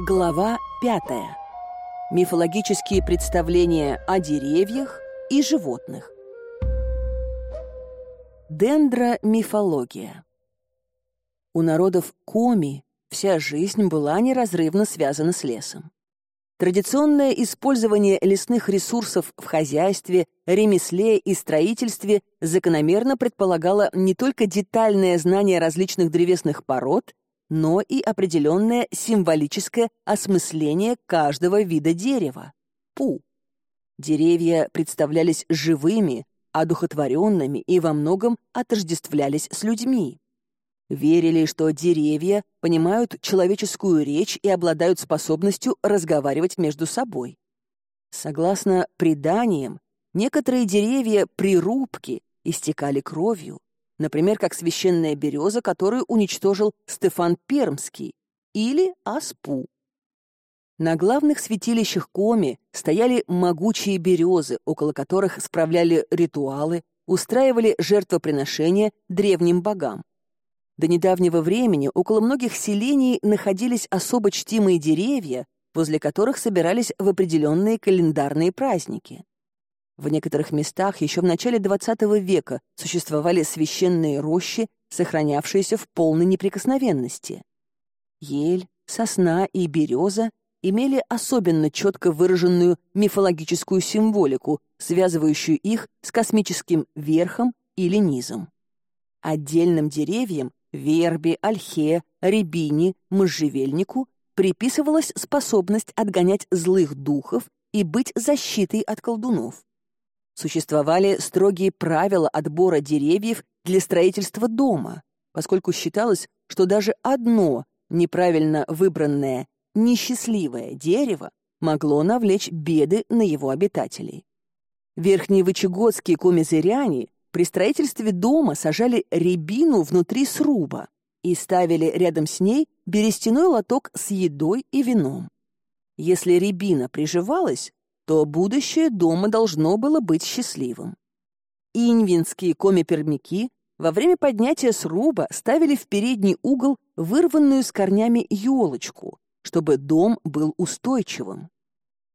Глава пятая. Мифологические представления о деревьях и животных. Дендромифология. У народов Коми вся жизнь была неразрывно связана с лесом. Традиционное использование лесных ресурсов в хозяйстве, ремесле и строительстве закономерно предполагало не только детальное знание различных древесных пород, но и определенное символическое осмысление каждого вида дерева — пу. Деревья представлялись живыми, одухотворенными и во многом отождествлялись с людьми. Верили, что деревья понимают человеческую речь и обладают способностью разговаривать между собой. Согласно преданиям, некоторые деревья при рубке истекали кровью, например, как священная береза, которую уничтожил Стефан Пермский, или Аспу. На главных святилищах Коми стояли могучие березы, около которых справляли ритуалы, устраивали жертвоприношения древним богам. До недавнего времени около многих селений находились особо чтимые деревья, возле которых собирались в определенные календарные праздники. В некоторых местах еще в начале XX века существовали священные рощи, сохранявшиеся в полной неприкосновенности. Ель, сосна и береза имели особенно четко выраженную мифологическую символику, связывающую их с космическим верхом или низом. Отдельным деревьям — вербе, ольхе, рябине, можжевельнику — приписывалась способность отгонять злых духов и быть защитой от колдунов. Существовали строгие правила отбора деревьев для строительства дома, поскольку считалось, что даже одно неправильно выбранное несчастливое дерево могло навлечь беды на его обитателей. Верхневычегодские комизыряне при строительстве дома сажали рябину внутри сруба и ставили рядом с ней берестяной лоток с едой и вином. Если рябина приживалась, то будущее дома должно было быть счастливым. Инвинские коми-пермяки во время поднятия сруба ставили в передний угол вырванную с корнями елочку, чтобы дом был устойчивым.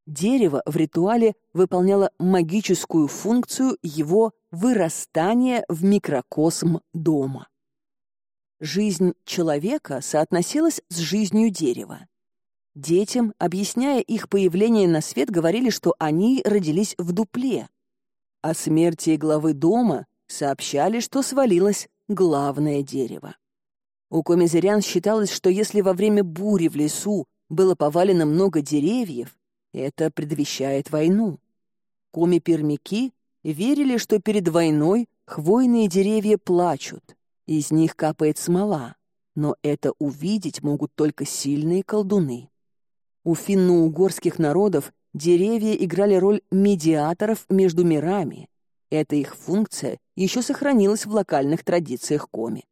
Дерево в ритуале выполняло магическую функцию его вырастания в микрокосм дома. Жизнь человека соотносилась с жизнью дерева. Детям, объясняя их появление на свет, говорили, что они родились в дупле. О смерти главы дома сообщали, что свалилось главное дерево. У комизерян считалось, что если во время бури в лесу было повалено много деревьев, это предвещает войну. Коми-пермяки верили, что перед войной хвойные деревья плачут, из них капает смола, но это увидеть могут только сильные колдуны. У финно-угорских народов деревья играли роль медиаторов между мирами. Эта их функция еще сохранилась в локальных традициях коми.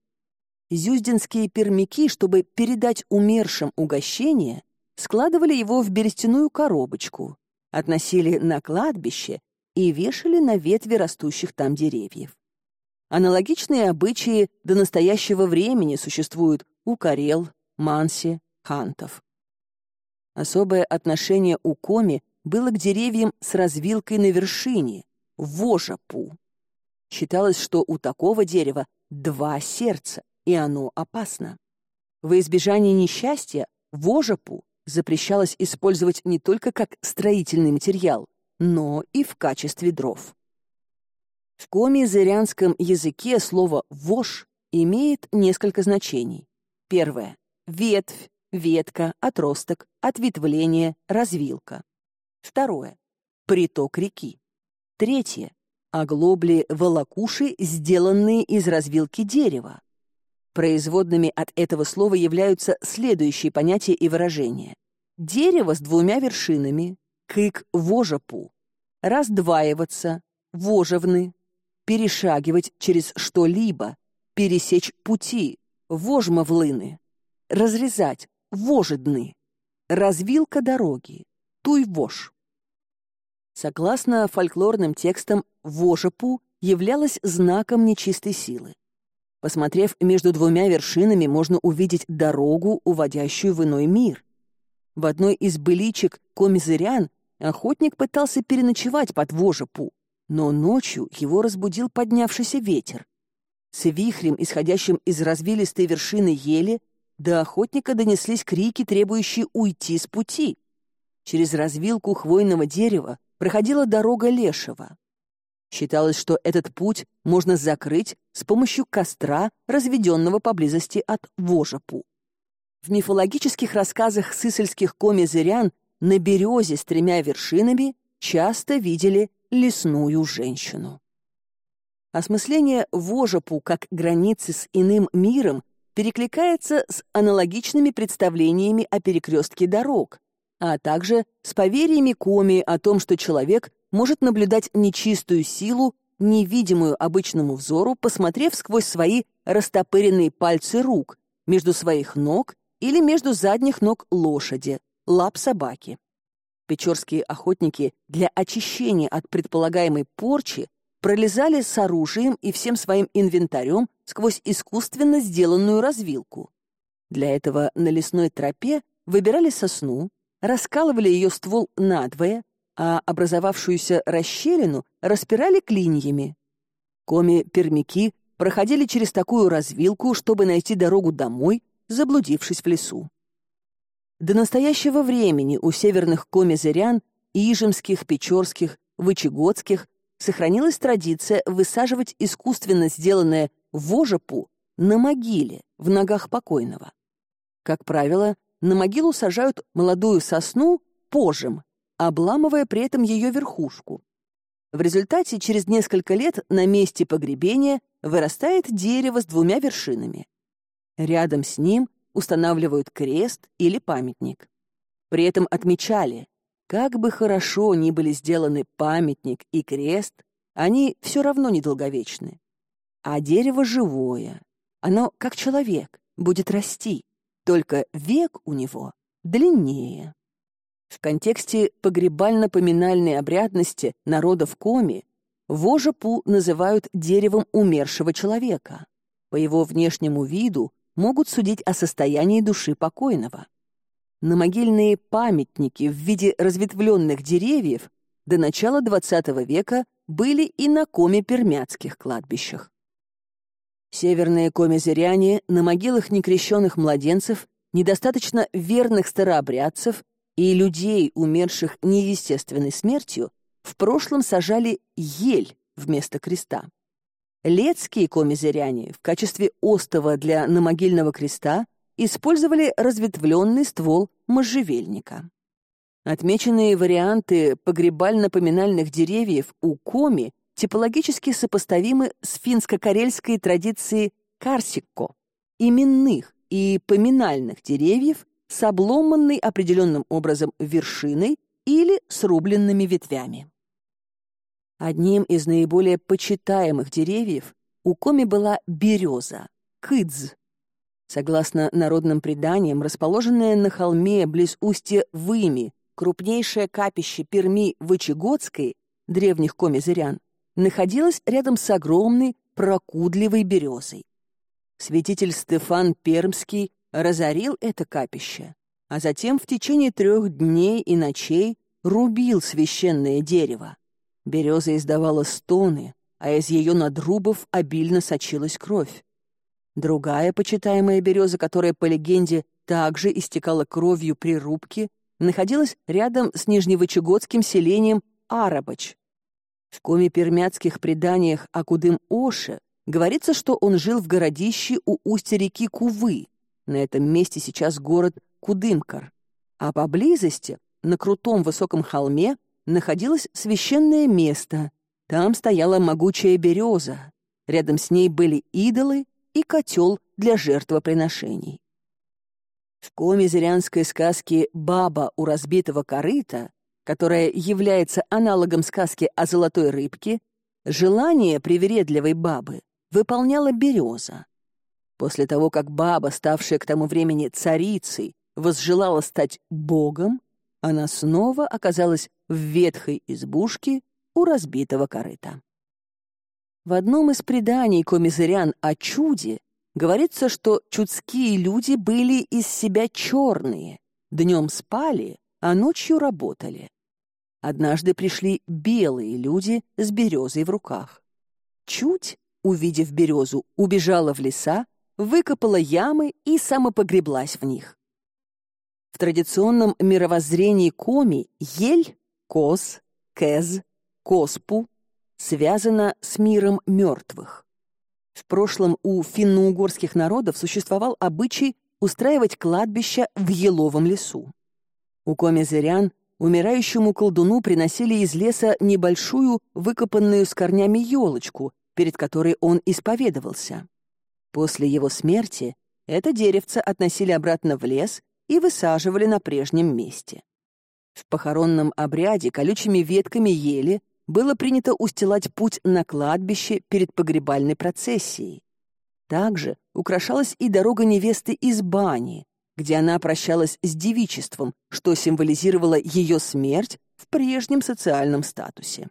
Зюздинские пермяки, чтобы передать умершим угощение, складывали его в берестяную коробочку, относили на кладбище и вешали на ветви растущих там деревьев. Аналогичные обычаи до настоящего времени существуют у карел, манси, хантов. Особое отношение у Коми было к деревьям с развилкой на вершине, вожапу. Считалось, что у такого дерева два сердца, и оно опасно. Во избежание несчастья вожапу запрещалось использовать не только как строительный материал, но и в качестве дров. В коми-зырянском языке слово «вож» имеет несколько значений. Первое — ветвь, ветка, отросток, ответвление, развилка. Второе. Приток реки. Третье. Оглобли волокуши, сделанные из развилки дерева. Производными от этого слова являются следующие понятия и выражения. Дерево с двумя вершинами, кык вожапу, раздваиваться, вожевны, перешагивать через что-либо, пересечь пути, вожмовлыны, разрезать, вожедны, развилка дороги, туй-вож. Согласно фольклорным текстам, вожепу являлась знаком нечистой силы. Посмотрев между двумя вершинами, можно увидеть дорогу, уводящую в иной мир. В одной из быличек комизырян охотник пытался переночевать под вожепу, но ночью его разбудил поднявшийся ветер. С вихрем, исходящим из развилистой вершины ели, до охотника донеслись крики, требующие уйти с пути. Через развилку хвойного дерева проходила дорога Лешего. Считалось, что этот путь можно закрыть с помощью костра, разведенного поблизости от Вожепу. В мифологических рассказах сысельских коми-зырян на березе с тремя вершинами часто видели лесную женщину. Осмысление Вожепу как границы с иным миром перекликается с аналогичными представлениями о перекрестке дорог, а также с поверьями Коми о том, что человек может наблюдать нечистую силу, невидимую обычному взору, посмотрев сквозь свои растопыренные пальцы рук, между своих ног или между задних ног лошади, лап собаки. Печорские охотники для очищения от предполагаемой порчи пролезали с оружием и всем своим инвентарем сквозь искусственно сделанную развилку. Для этого на лесной тропе выбирали сосну, раскалывали ее ствол надвое, а образовавшуюся расщелину распирали клиньями. Коми-пермяки проходили через такую развилку, чтобы найти дорогу домой, заблудившись в лесу. До настоящего времени у северных коми-зырян, ижемских, печорских, вычегодских сохранилась традиция высаживать искусственно сделанное вожепу на могиле в ногах покойного. Как правило, на могилу сажают молодую сосну пожем, обламывая при этом ее верхушку. В результате через несколько лет на месте погребения вырастает дерево с двумя вершинами. Рядом с ним устанавливают крест или памятник. При этом отмечали, как бы хорошо ни были сделаны памятник и крест, они все равно недолговечны. А дерево живое, оно, как человек, будет расти, только век у него длиннее. В контексте погребально-поминальной обрядности народов Коми вожепу называют деревом умершего человека. По его внешнему виду могут судить о состоянии души покойного на могильные памятники в виде разветвленных деревьев до начала XX века были и на коме-пермяцких кладбищах. Северные коми-зыряне на могилах некрещенных младенцев, недостаточно верных старообрядцев и людей, умерших неестественной смертью, в прошлом сажали ель вместо креста. Лецкие коми-зыряне в качестве остова для намогильного креста использовали разветвленный ствол можжевельника. Отмеченные варианты погребально-поминальных деревьев у коми типологически сопоставимы с финско-карельской традицией карсикко, именных и поминальных деревьев с обломанной определенным образом вершиной или срубленными ветвями. Одним из наиболее почитаемых деревьев у коми была береза, кыдз, Согласно народным преданиям, расположенное на холме близ устья Выми, крупнейшее капище Перми Вычегодской, древних комизырян, находилось рядом с огромной прокудливой березой. Святитель Стефан Пермский разорил это капище, а затем в течение трех дней и ночей рубил священное дерево. Береза издавала стоны, а из ее надрубов обильно сочилась кровь. Другая почитаемая береза, которая, по легенде, также истекала кровью при рубке, находилась рядом с нижневычегодским селением Арабач. В коме-пермяцких преданиях о Кудым-Оше говорится, что он жил в городище у устья реки Кувы. На этом месте сейчас город Кудымкар. А поблизости, на крутом высоком холме, находилось священное место. Там стояла могучая береза. Рядом с ней были идолы и котел для жертвоприношений. В комизырянской сказке «Баба у разбитого корыта», которая является аналогом сказки о золотой рыбке, желание привередливой бабы выполняла береза. После того, как баба, ставшая к тому времени царицей, возжелала стать богом, она снова оказалась в ветхой избушке у разбитого корыта. В одном из преданий комизырян о чуде говорится, что чудские люди были из себя черные, днем спали, а ночью работали. Однажды пришли белые люди с березой в руках. Чуть, увидев березу, убежала в леса, выкопала ямы и самопогреблась в них. В традиционном мировоззрении коми ель, кос, кез, коспу связана с миром мертвых. В прошлом у финно-угорских народов существовал обычай устраивать кладбища в еловом лесу. У коми-зырян умирающему колдуну приносили из леса небольшую, выкопанную с корнями елочку, перед которой он исповедовался. После его смерти это деревце относили обратно в лес и высаживали на прежнем месте. В похоронном обряде колючими ветками ели было принято устилать путь на кладбище перед погребальной процессией. Также украшалась и дорога невесты из бани, где она прощалась с девичеством, что символизировало ее смерть в прежнем социальном статусе.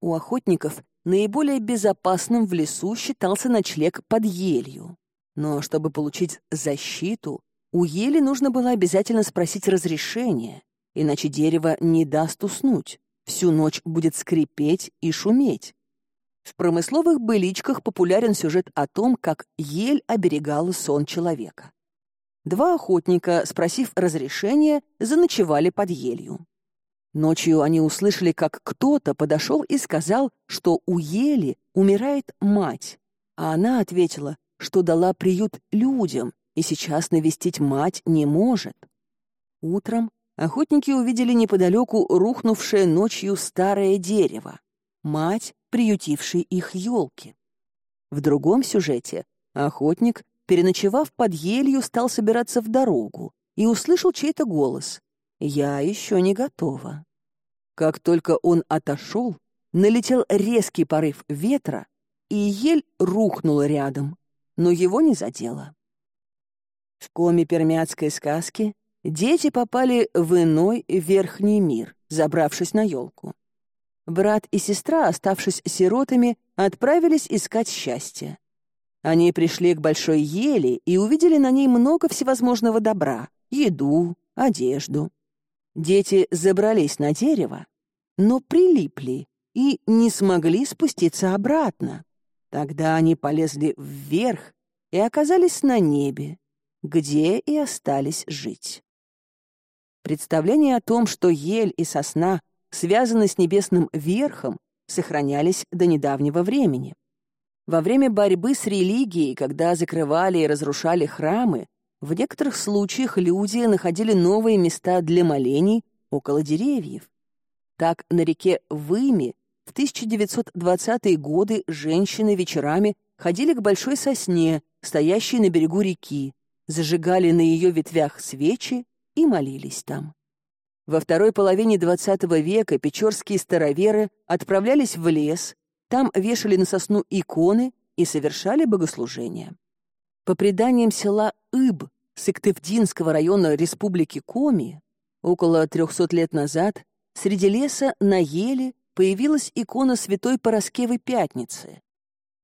У охотников наиболее безопасным в лесу считался ночлег под елью. Но чтобы получить защиту, у ели нужно было обязательно спросить разрешения, иначе дерево не даст уснуть, всю ночь будет скрипеть и шуметь. В промысловых быличках популярен сюжет о том, как ель оберегала сон человека. Два охотника, спросив разрешения, заночевали под елью. Ночью они услышали, как кто-то подошел и сказал, что у ели умирает мать, а она ответила, что дала приют людям и сейчас навестить мать не может. Утром охотники увидели неподалеку рухнувшее ночью старое дерево, мать, приютившей их елки. В другом сюжете охотник переночевав под елью, стал собираться в дорогу и услышал чей-то голос. «Я еще не готова». Как только он отошел, налетел резкий порыв ветра, и ель рухнула рядом, но его не задело. В коме пермяцкой сказки дети попали в иной верхний мир, забравшись на елку. Брат и сестра, оставшись сиротами, отправились искать счастье. Они пришли к большой ели и увидели на ней много всевозможного добра — еду, одежду. Дети забрались на дерево, но прилипли и не смогли спуститься обратно. Тогда они полезли вверх и оказались на небе, где и остались жить. Представления о том, что ель и сосна связаны с небесным верхом, сохранялись до недавнего времени. Во время борьбы с религией, когда закрывали и разрушали храмы, в некоторых случаях люди находили новые места для молений около деревьев. Так на реке Выми в 1920-е годы женщины вечерами ходили к большой сосне, стоящей на берегу реки, зажигали на ее ветвях свечи и молились там. Во второй половине XX века печорские староверы отправлялись в лес, там вешали на сосну иконы и совершали богослужения. По преданиям села Иб Сыктывдинского района Республики Коми, около 300 лет назад среди леса на еле появилась икона святой Пороскевы Пятницы.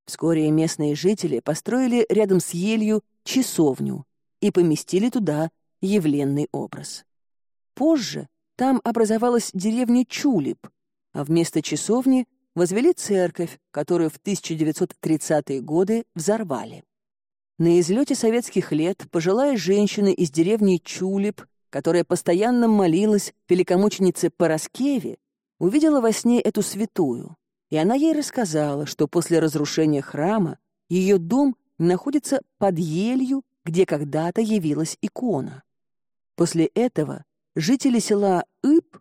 Вскоре местные жители построили рядом с елью часовню и поместили туда явленный образ. Позже там образовалась деревня Чулип, а вместо часовни возвели церковь, которую в 1930-е годы взорвали. На излете советских лет пожилая женщина из деревни Чулип, которая постоянно молилась великомученице Пороскеве, увидела во сне эту святую, и она ей рассказала, что после разрушения храма ее дом находится под елью, где когда-то явилась икона. После этого жители села Ып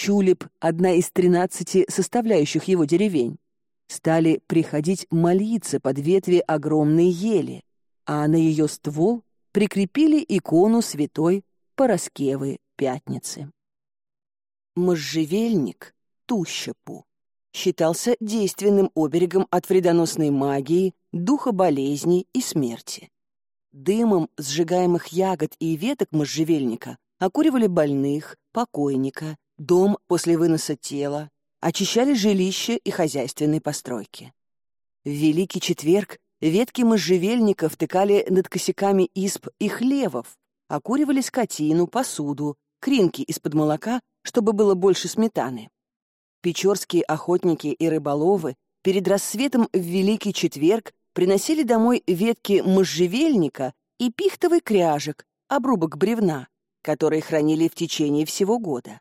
Чулип, одна из тринадцати составляющих его деревень, стали приходить молиться под ветви огромной ели, а на ее ствол прикрепили икону святой Пороскевы Пятницы. Можжевельник, Тущепу, считался действенным оберегом от вредоносной магии, духа болезней и смерти. Дымом сжигаемых ягод и веток можжевельника окуривали больных, покойника, дом после выноса тела, очищали жилище и хозяйственные постройки. В Великий Четверг ветки можжевельника втыкали над косяками исп и хлевов, окуривали скотину, посуду, кринки из-под молока, чтобы было больше сметаны. Печорские охотники и рыболовы перед рассветом в Великий Четверг приносили домой ветки можжевельника и пихтовый кряжек, обрубок бревна, которые хранили в течение всего года.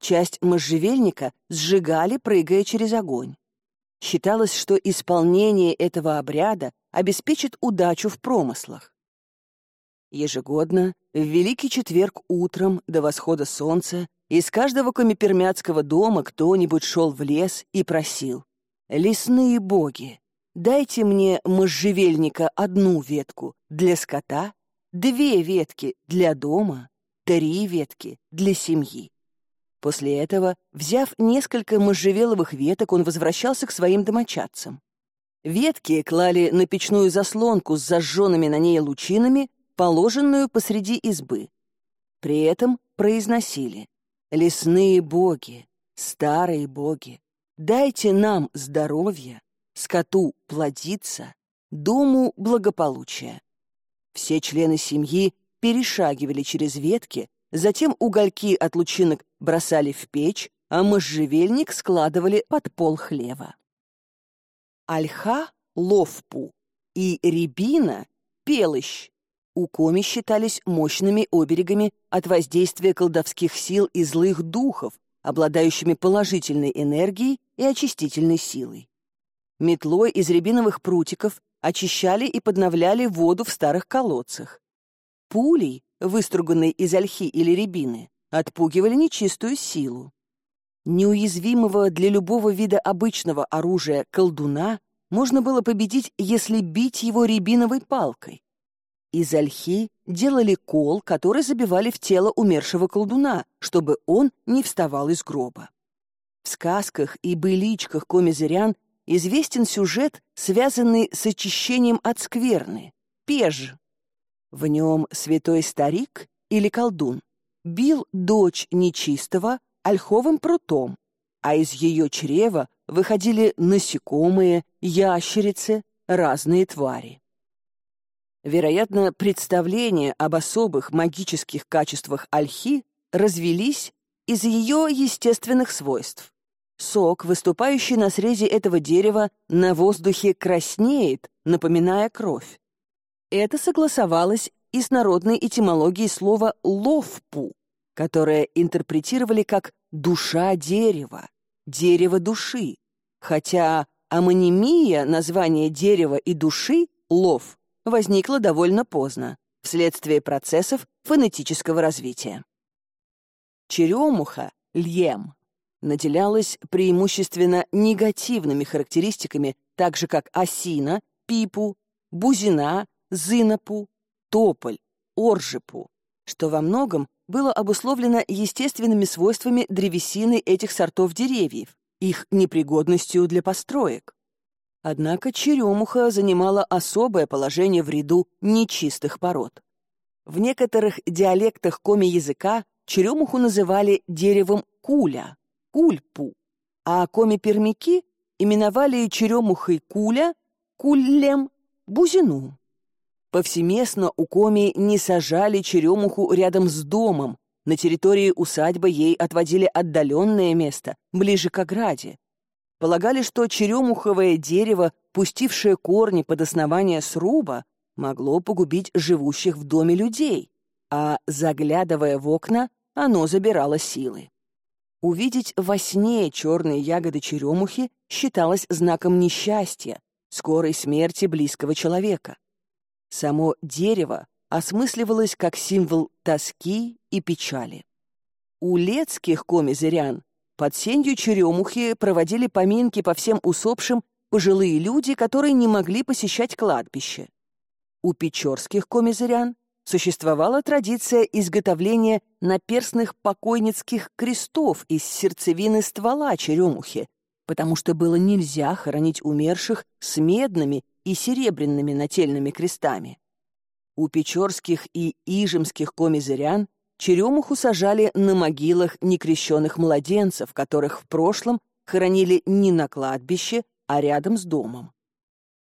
Часть можжевельника сжигали, прыгая через огонь. Считалось, что исполнение этого обряда обеспечит удачу в промыслах. Ежегодно, в Великий Четверг утром до восхода солнца из каждого комипермятского дома кто-нибудь шел в лес и просил «Лесные боги, дайте мне можжевельника одну ветку для скота, две ветки для дома, три ветки для семьи». После этого, взяв несколько можжевеловых веток, он возвращался к своим домочадцам. Ветки клали на печную заслонку с зажженными на ней лучинами, положенную посреди избы. При этом произносили «Лесные боги, старые боги, дайте нам здоровья, скоту плодиться, дому благополучия». Все члены семьи перешагивали через ветки, затем угольки от лучинок бросали в печь, а можжевельник складывали под пол хлева. Ольха — ловпу и рябина — пелыщ. Коми считались мощными оберегами от воздействия колдовских сил и злых духов, обладающими положительной энергией и очистительной силой. Метлой из рябиновых прутиков очищали и подновляли воду в старых колодцах. Пулей, выструганной из ольхи или рябины, отпугивали нечистую силу. Неуязвимого для любого вида обычного оружия колдуна можно было победить, если бить его рябиновой палкой. Из ольхи делали кол, который забивали в тело умершего колдуна, чтобы он не вставал из гроба. В сказках и быличках комизырян известен сюжет, связанный с очищением от скверны — пеж. В нем святой старик или колдун бил дочь нечистого ольховым прутом, а из ее чрева выходили насекомые, ящерицы, разные твари. Вероятно, представления об особых магических качествах ольхи развелись из ее естественных свойств. Сок, выступающий на срезе этого дерева, на воздухе краснеет, напоминая кровь. Это согласовалось и с народной этимологией слова «ловпу», которое интерпретировали как «душа дерева», «дерево души», хотя амонимия названия дерева и души «лов» возникла довольно поздно, вследствие процессов фонетического развития. Черемуха, льем, наделялась преимущественно негативными характеристиками, так же как осина, пипу, бузина, зынопу, тополь, оржипу, что во многом было обусловлено естественными свойствами древесины этих сортов деревьев, их непригодностью для построек. Однако черемуха занимала особое положение в ряду нечистых пород. В некоторых диалектах коми-языка черемуху называли деревом куля, кульпу, а коми-пермяки именовали черемухой куля, куллем, бузину. Повсеместно у Коми не сажали черемуху рядом с домом, на территории усадьбы ей отводили отдаленное место, ближе к ограде. Полагали, что черемуховое дерево, пустившее корни под основание сруба, могло погубить живущих в доме людей, а, заглядывая в окна, оно забирало силы. Увидеть во сне черные ягоды черемухи считалось знаком несчастья, скорой смерти близкого человека. Само дерево осмысливалось как символ тоски и печали. У лецких комизырян под сенью черемухи проводили поминки по всем усопшим пожилые люди, которые не могли посещать кладбище. У печорских комизырян существовала традиция изготовления наперстных покойницких крестов из сердцевины ствола черемухи, потому что было нельзя хоронить умерших с медными и серебряными нательными крестами. У печорских и ижемских комизырян черемуху сажали на могилах некрещенных младенцев, которых в прошлом хоронили не на кладбище, а рядом с домом.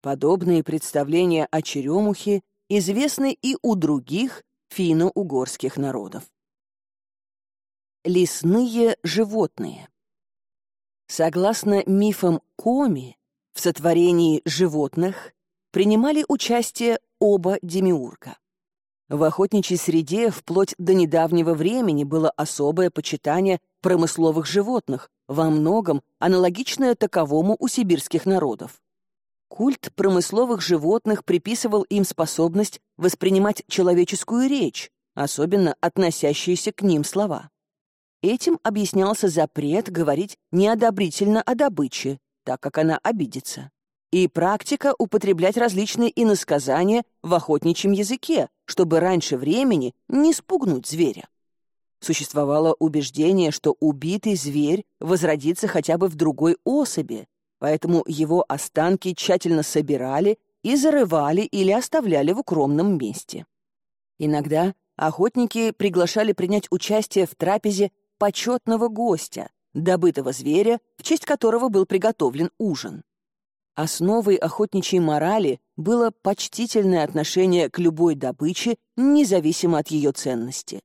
Подобные представления о черемухе известны и у других, финно-угорских народов. Лесные животные Согласно мифам Коми, в сотворении животных принимали участие оба демиурга. В охотничьей среде вплоть до недавнего времени было особое почитание промысловых животных, во многом аналогичное таковому у сибирских народов. Культ промысловых животных приписывал им способность воспринимать человеческую речь, особенно относящиеся к ним слова. Этим объяснялся запрет говорить неодобрительно о добыче, так как она обидится, и практика употреблять различные иносказания в охотничьем языке, чтобы раньше времени не спугнуть зверя. Существовало убеждение, что убитый зверь возродится хотя бы в другой особи, поэтому его останки тщательно собирали и зарывали или оставляли в укромном месте. Иногда охотники приглашали принять участие в трапезе почетного гостя, добытого зверя, в честь которого был приготовлен ужин. Основой охотничьей морали было почтительное отношение к любой добыче, независимо от ее ценности.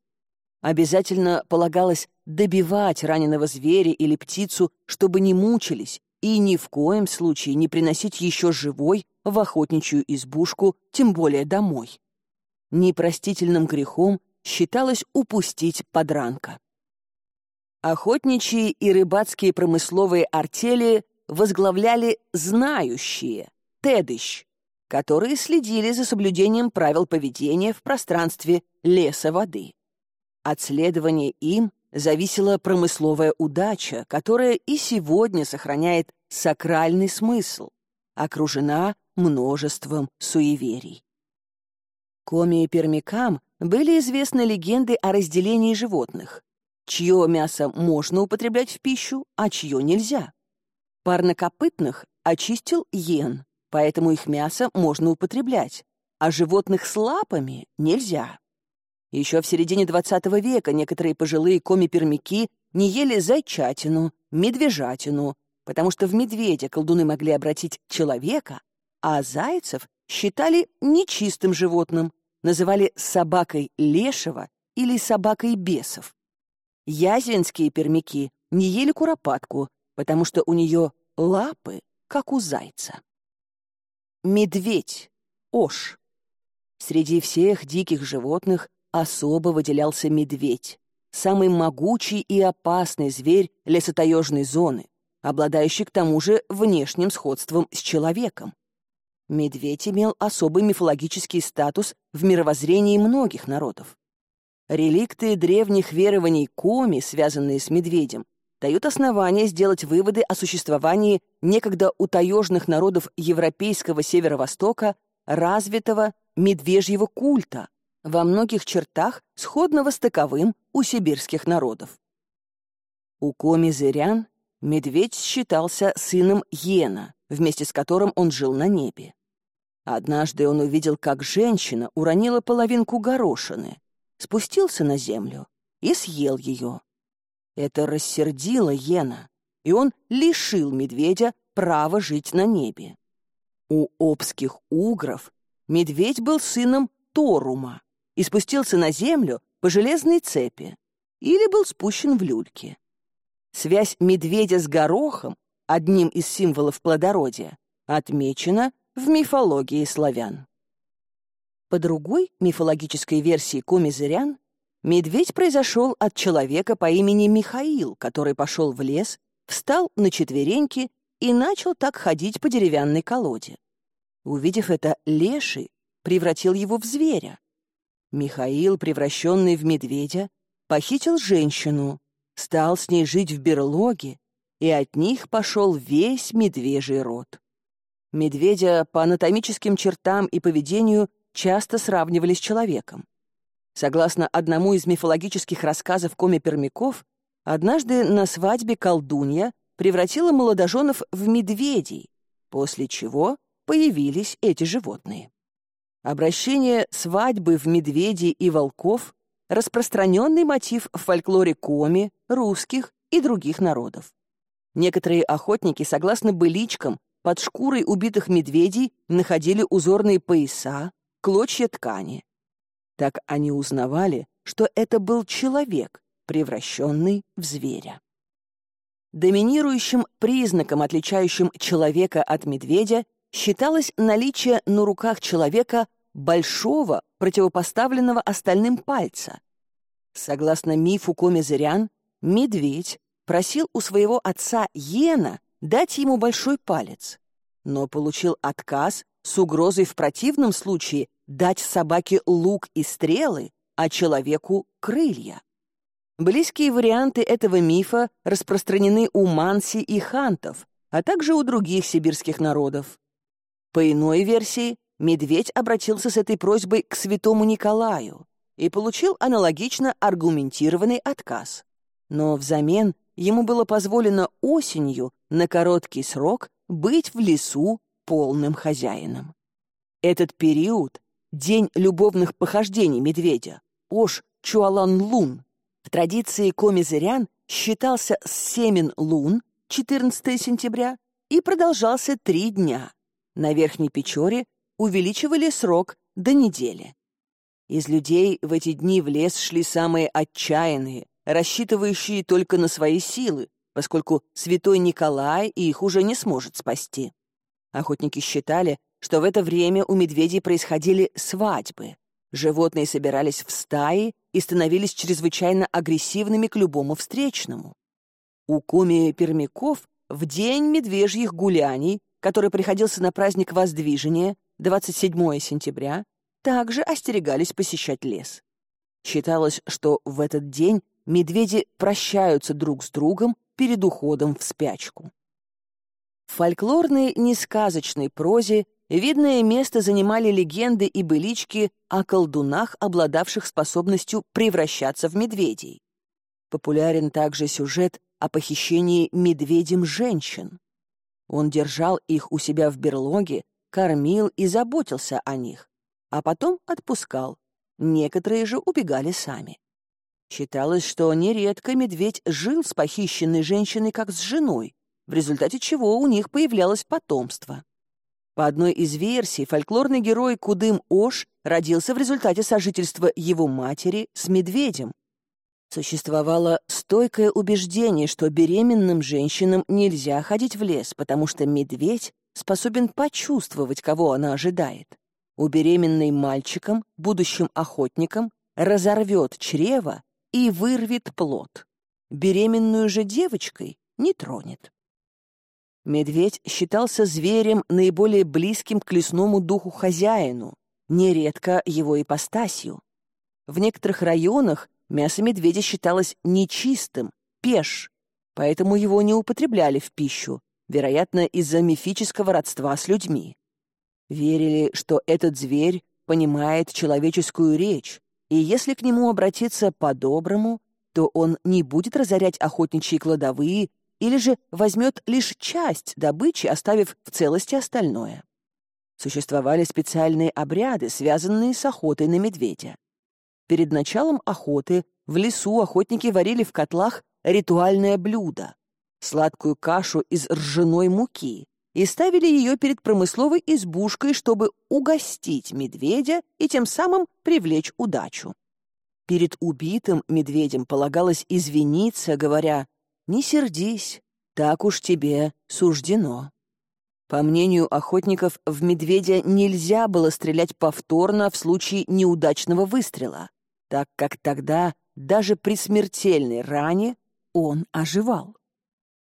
Обязательно полагалось добивать раненого зверя или птицу, чтобы не мучились, и ни в коем случае не приносить еще живой в охотничью избушку, тем более домой. Непростительным грехом считалось упустить подранка. Охотничьи и рыбацкие промысловые артели возглавляли знающие, тедыщ, которые следили за соблюдением правил поведения в пространстве леса-воды. От следования им зависела промысловая удача, которая и сегодня сохраняет сакральный смысл, окружена множеством суеверий. Коми и пермякам были известны легенды о разделении животных, чье мясо можно употреблять в пищу, а чье нельзя. Парнокопытных очистил йен, поэтому их мясо можно употреблять, а животных с лапами нельзя. Еще в середине XX века некоторые пожилые коми-пермяки не ели зайчатину, медвежатину, потому что в медведя колдуны могли обратить человека, а зайцев считали нечистым животным, называли собакой лешего или собакой бесов. Язинские пермяки не ели куропатку, потому что у нее лапы, как у зайца. Медведь, ош. Среди всех диких животных особо выделялся медведь, самый могучий и опасный зверь лесотаежной зоны, обладающий к тому же внешним сходством с человеком. Медведь имел особый мифологический статус в мировоззрении многих народов. Реликты древних верований Коми, связанные с медведем, дают основания сделать выводы о существовании некогда у таежных народов европейского северо-востока развитого медвежьего культа, во многих чертах сходного с таковым у сибирских народов. У коми-зырян медведь считался сыном Йена, вместе с которым он жил на небе. Однажды он увидел, как женщина уронила половинку горошины, спустился на землю и съел ее. Это рассердило Йена, и он лишил медведя права жить на небе. У обских угров медведь был сыном Торума и спустился на землю по железной цепи или был спущен в люльки. Связь медведя с горохом, одним из символов плодородия, отмечена в мифологии славян. По другой мифологической версии Комизырян, медведь произошел от человека по имени Михаил, который пошел в лес, встал на четвереньки и начал так ходить по деревянной колоде. Увидев это, леший превратил его в зверя. Михаил, превращенный в медведя, похитил женщину, стал с ней жить в берлоге, и от них пошел весь медвежий род. Медведя по анатомическим чертам и поведению часто сравнивали с человеком. Согласно одному из мифологических рассказов коми-пермяков, однажды на свадьбе колдунья превратила молодоженов в медведей, после чего появились эти животные. Обращение свадьбы в медведей и волков — распространенный мотив в фольклоре коми, русских и других народов. Некоторые охотники, согласно быличкам, под шкурой убитых медведей находили узорные пояса, клочья ткани. Так они узнавали, что это был человек, превращенный в зверя. Доминирующим признаком, отличающим человека от медведя, считалось наличие на руках человека большого, противопоставленного остальным пальца. Согласно мифу комизырян, медведь просил у своего отца Йена дать ему большой палец, но получил отказ с угрозой в противном случае дать собаке лук и стрелы, а человеку — крылья. Близкие варианты этого мифа распространены у манси и хантов, а также у других сибирских народов. По иной версии, медведь обратился с этой просьбой к святому Николаю и получил аналогично аргументированный отказ. Но взамен ему было позволено осенью на короткий срок быть в лесу полным хозяином. Этот период — день любовных похождений медведя, Ош Чуалан-Лун, в традиции комизырян считался с семен лун, 14 сентября, и продолжался три дня. На Верхней Печоре увеличивали срок до недели. Из людей в эти дни в лес шли самые отчаянные, рассчитывающие только на свои силы, поскольку святой Николай их уже не сможет спасти. Охотники считали, что в это время у медведей происходили свадьбы. Животные собирались в стаи и становились чрезвычайно агрессивными к любому встречному. У коми-пермяков в день медвежьих гуляний, который приходился на праздник Воздвижения, 27 сентября, также остерегались посещать лес. Считалось, что в этот день медведи прощаются друг с другом перед уходом в спячку. В фольклорной несказочной прозе Видное место занимали легенды и былички о колдунах, обладавших способностью превращаться в медведей. Популярен также сюжет о похищении медведем женщин. Он держал их у себя в берлоге, кормил и заботился о них, а потом отпускал. Некоторые же убегали сами. Считалось, что нередко медведь жил с похищенной женщиной как с женой, в результате чего у них появлялось потомство. По одной из версий, фольклорный герой Кудым-Ош родился в результате сожительства его матери с медведем. Существовало стойкое убеждение, что беременным женщинам нельзя ходить в лес, потому что медведь способен почувствовать, кого она ожидает. У беременной мальчиком, будущим охотником, разорвет чрево и вырвет плод. Беременную же девочкой не тронет. Медведь считался зверем, наиболее близким к лесному духу хозяину, нередко его ипостасью. В некоторых районах мясо медведя считалось нечистым, пеш, поэтому его не употребляли в пищу, вероятно, из-за мифического родства с людьми. Верили, что этот зверь понимает человеческую речь, и если к нему обратиться по-доброму, то он не будет разорять охотничьи кладовые или же возьмет лишь часть добычи, оставив в целости остальное. Существовали специальные обряды, связанные с охотой на медведя. Перед началом охоты в лесу охотники варили в котлах ритуальное блюдо — сладкую кашу из ржаной муки, и ставили ее перед промысловой избушкой, чтобы угостить медведя и тем самым привлечь удачу. Перед убитым медведем полагалось извиниться, говоря не сердись, так уж тебе суждено. По мнению охотников, в медведя нельзя было стрелять повторно в случае неудачного выстрела, так как тогда даже при смертельной ране он оживал.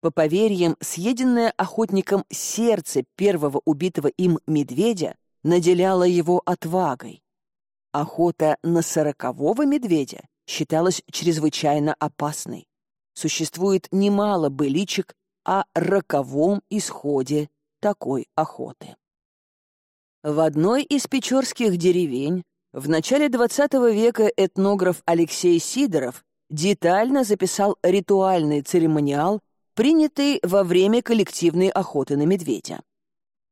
По поверьям, съеденное охотником сердце первого убитого им медведя наделяло его отвагой. Охота на сорокового медведя считалась чрезвычайно опасной существует немало быличек о роковом исходе такой охоты. В одной из печорских деревень в начале XX века этнограф Алексей Сидоров детально записал ритуальный церемониал, принятый во время коллективной охоты на медведя.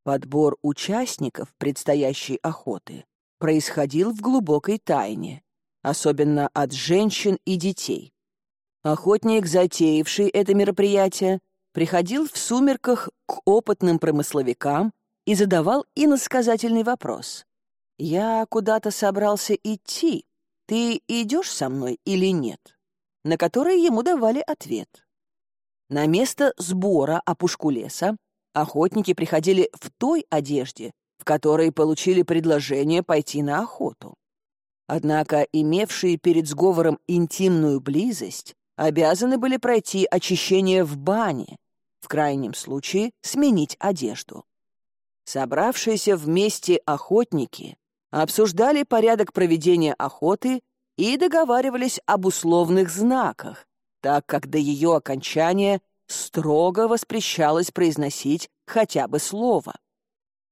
Подбор участников предстоящей охоты происходил в глубокой тайне, особенно от женщин и детей. Охотник, затеявший это мероприятие, приходил в сумерках к опытным промысловикам и задавал иносказательный вопрос. «Я куда-то собрался идти. Ты идешь со мной или нет?» На который ему давали ответ. На место сбора опушку леса охотники приходили в той одежде, в которой получили предложение пойти на охоту. Однако имевшие перед сговором интимную близость обязаны были пройти очищение в бане, в крайнем случае сменить одежду. Собравшиеся вместе охотники обсуждали порядок проведения охоты и договаривались об условных знаках, так как до ее окончания строго воспрещалось произносить хотя бы слово.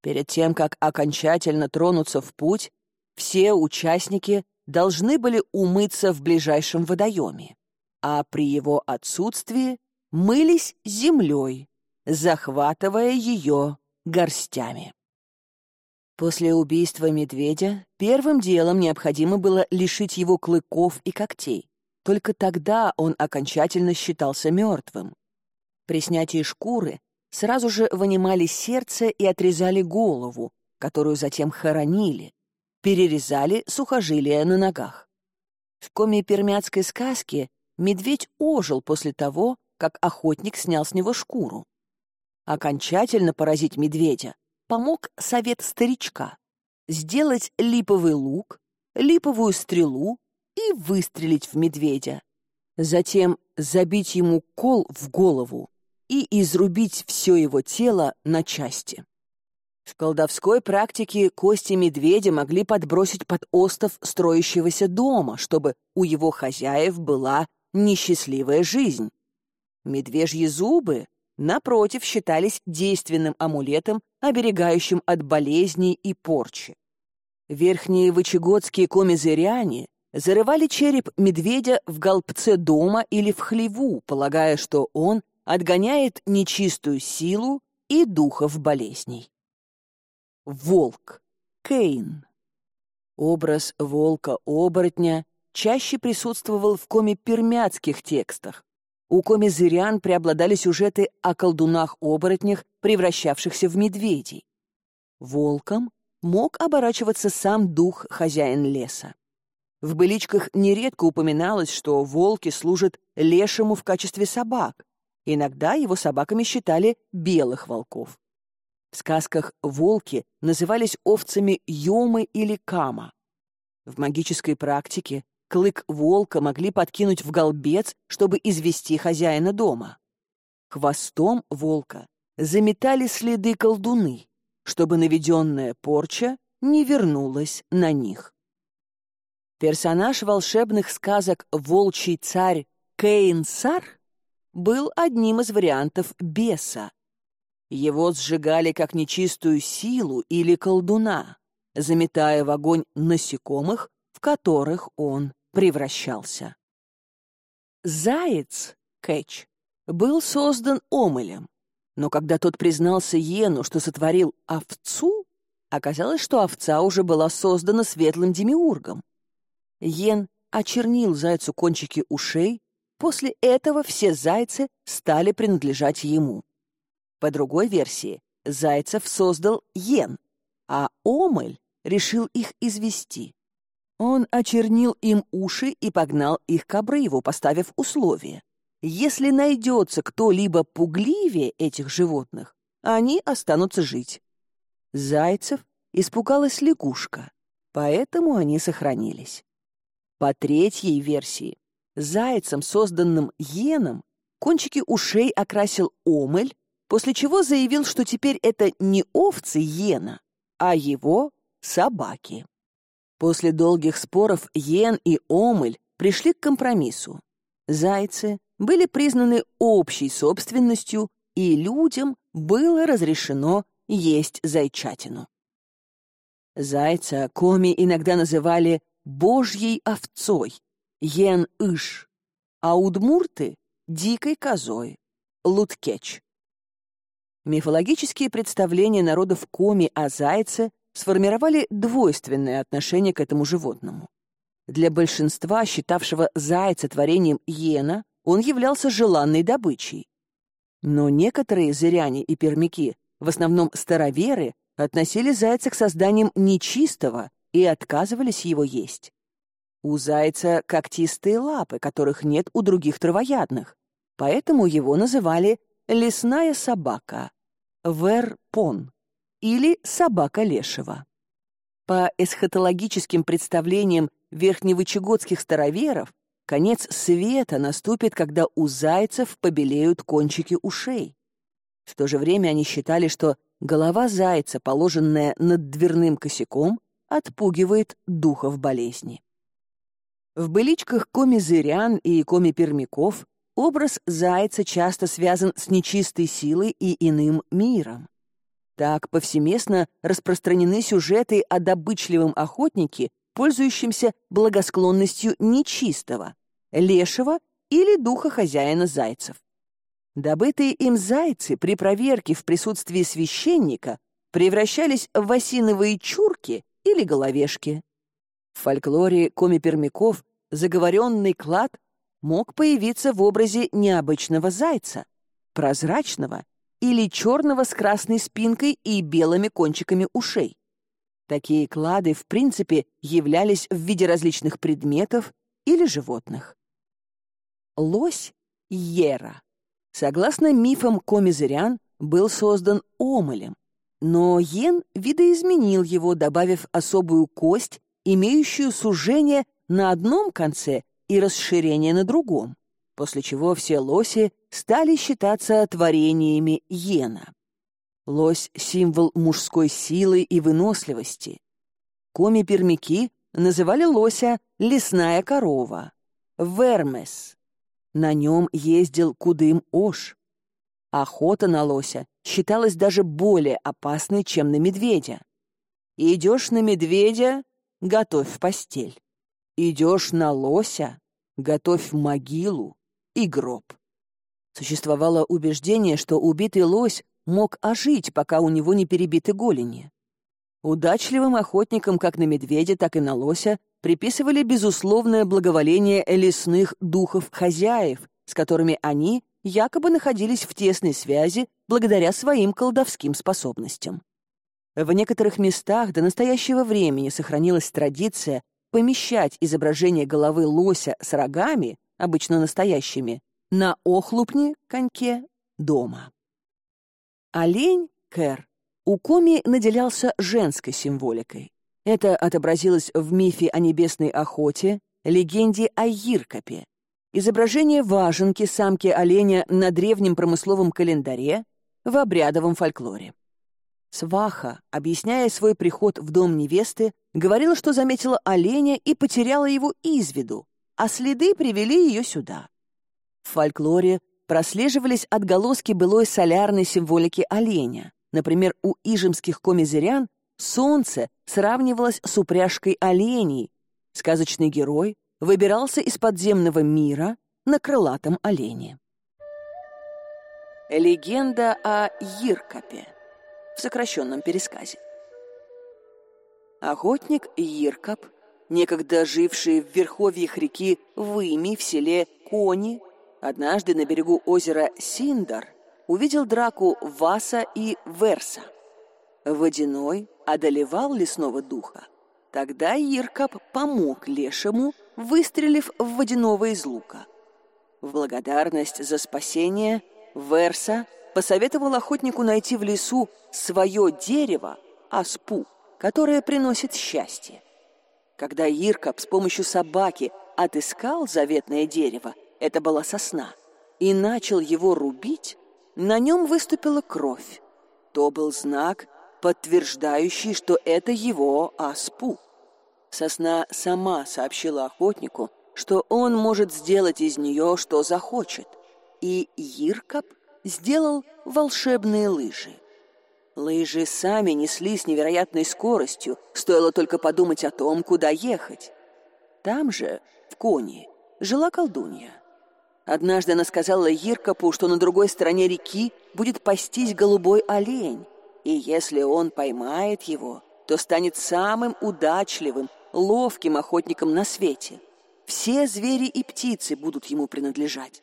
Перед тем, как окончательно тронуться в путь, все участники должны были умыться в ближайшем водоеме, а при его отсутствии мылись землей, захватывая ее горстями. После убийства медведя первым делом необходимо было лишить его клыков и когтей. Только тогда он окончательно считался мертвым. При снятии шкуры сразу же вынимали сердце и отрезали голову, которую затем хоронили, перерезали сухожилия на ногах. В коме-пермяцкой сказке медведь ожил после того, как охотник снял с него шкуру. Окончательно поразить медведя помог совет старичка — сделать липовый лук, липовую стрелу и выстрелить в медведя. Затем забить ему кол в голову и изрубить все его тело на части. В колдовской практике кости медведя могли подбросить под остов строящегося дома, чтобы у его хозяев была несчастливая жизнь. Медвежьи зубы, напротив, считались действенным амулетом, оберегающим от болезней и порчи. Верхние вычегодские комизыряне зарывали череп медведя в голбце дома или в хлеву, полагая, что он отгоняет нечистую силу и духов болезней. Волк. Кейн. Образ волка-оборотня чаще присутствовал в коме-пермяцких текстах. У коме-зырян преобладали сюжеты о колдунах-оборотнях, превращавшихся в медведей. Волком мог оборачиваться сам дух хозяин леса. В быличках нередко упоминалось, что волки служат лешему в качестве собак. Иногда его собаками считали белых волков. В сказках волки назывались овцами Йомы или Кама. В магической практике клык волка могли подкинуть в голбец, чтобы извести хозяина дома. Хвостом волка заметали следы колдуны, чтобы наведенная порча не вернулась на них. Персонаж волшебных сказок «Волчий царь» Кейн-Сар был одним из вариантов беса, его сжигали как нечистую силу или колдуна, заметая в огонь насекомых, в которых он превращался. Заяц, Кэтч, был создан Омелем, но когда тот признался Йену, что сотворил овцу, оказалось, что овца уже была создана светлым демиургом. Йен очернил зайцу кончики ушей, после этого все зайцы стали принадлежать ему. По другой версии, Зайцев создал Йен, а Омель решил их извести. Он очернил им уши и погнал их к обрыву, поставив условие. Если найдется кто-либо пугливее этих животных, они останутся жить. Зайцев испугалась лягушка, поэтому они сохранились. По третьей версии, зайцем, созданным Йеном, кончики ушей окрасил Омель, после чего заявил, что теперь это не овцы Йена, а его собаки. После долгих споров Йен и Омель пришли к компромиссу. Зайцы были признаны общей собственностью, и людям было разрешено есть зайчатину. Зайца коми иногда называли «божьей овцой» — Йен-Иш, а удмурты — дикой козой — Луткеч. Мифологические представления народов Коми о зайце сформировали двойственное отношение к этому животному. Для большинства, считавшего зайца творением Йена, он являлся желанной добычей. Но некоторые зыряне и пермяки, в основном староверы, относили зайца к созданиям нечистого и отказывались его есть. У зайца когтистые лапы, которых нет у других травоядных, поэтому его называли лесная собака, верпон, или собака лешего. По эсхатологическим представлениям верхневычегодских староверов, конец света наступит, когда у зайцев побелеют кончики ушей. В то же время они считали, что голова зайца, положенная над дверным косяком, отпугивает духов болезни. В быличках коми-зырян и коми-пермяков образ зайца часто связан с нечистой силой и иным миром. Так повсеместно распространены сюжеты о добычливом охотнике, пользующемся благосклонностью нечистого, лешего или духа хозяина зайцев. Добытые им зайцы при проверке в присутствии священника превращались в осиновые чурки или головешки. В фольклоре коми-пермяков заговоренный клад мог появиться в образе необычного зайца, прозрачного или черного с красной спинкой и белыми кончиками ушей. Такие клады, в принципе, являлись в виде различных предметов или животных. Лось — Ера. Согласно мифам комизырян, был создан омолем, но Йен видоизменил его, добавив особую кость, имеющую сужение на одном конце и расширение на другом, после чего все лоси стали считаться творениями Йена. Лось — символ мужской силы и выносливости. Коми-пермяки называли лося «лесная корова» — «вермес». На нем ездил Кудым-Ош. Охота на лося считалась даже более опасной, чем на медведя. Идешь на медведя — готовь постель. Идешь на лося — готовь могилу и гроб. Существовало убеждение, что убитый лось мог ожить, пока у него не перебиты голени. Удачливым охотникам как на медведя, так и на лося приписывали безусловное благоволение лесных духов-хозяев, с которыми они якобы находились в тесной связи благодаря своим колдовским способностям. В некоторых местах до настоящего времени сохранилась традиция помещать изображение головы лося с рогами, обычно настоящими, на охлупне, коньке, дома. Олень, Кэр, у Коми наделялся женской символикой. Это отобразилось в мифе о небесной охоте, легенде о Иркопе. Изображение важенки самки оленя на древнем промысловом календаре в обрядовом фольклоре. Сваха, объясняя свой приход в дом невесты, говорила, что заметила оленя и потеряла его из виду, а следы привели ее сюда. В фольклоре прослеживались отголоски былой солярной символики оленя. Например, у ижемских комизырян солнце сравнивалось с упряжкой оленей. Сказочный герой выбирался из подземного мира на крылатом олене. Легенда о Иркопе в сокращенном пересказе. Охотник Иркоп, некогда живший в верховьях реки Выми в селе Кони, однажды на берегу озера Синдар увидел драку Васа и Верса. Водяной одолевал лесного духа. Тогда Иркап помог лешему, выстрелив в водяного из лука. В благодарность за спасение Верса посоветовал охотнику найти в лесу свое дерево, аспу, которое приносит счастье. Когда Иркап с помощью собаки отыскал заветное дерево, это была сосна, и начал его рубить, на нем выступила кровь. То был знак, подтверждающий, что это его аспу. Сосна сама сообщила охотнику, что он может сделать из нее, что захочет. И Иркап сделал волшебные лыжи. Лыжи сами несли с невероятной скоростью, стоило только подумать о том, куда ехать. Там же, в Коне, жила колдунья. Однажды она сказала Иркапу, что на другой стороне реки будет пастись голубой олень, и если он поймает его, то станет самым удачливым, ловким охотником на свете. Все звери и птицы будут ему принадлежать.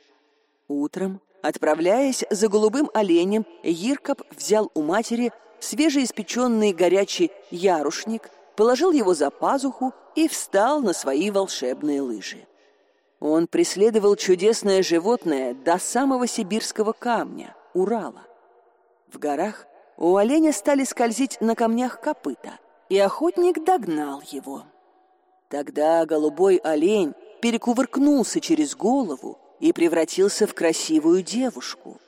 Утром, отправляясь за голубым оленем, Иркап взял у матери свежеиспеченный горячий ярушник, положил его за пазуху и встал на свои волшебные лыжи. Он преследовал чудесное животное до самого сибирского камня, Урала. В горах у оленя стали скользить на камнях копыта, и охотник догнал его. Тогда голубой олень перекувыркнулся через голову и превратился в красивую девушку.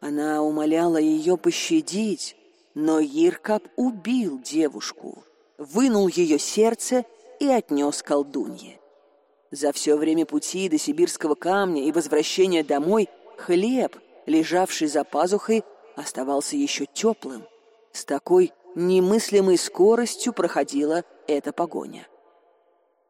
Она умоляла ее пощадить, но Иркап убил девушку, вынул ее сердце и отнес колдунье. За все время пути до сибирского камня и возвращения домой хлеб, лежавший за пазухой, оставался еще теплым. С такой немыслимой скоростью проходила эта погоня.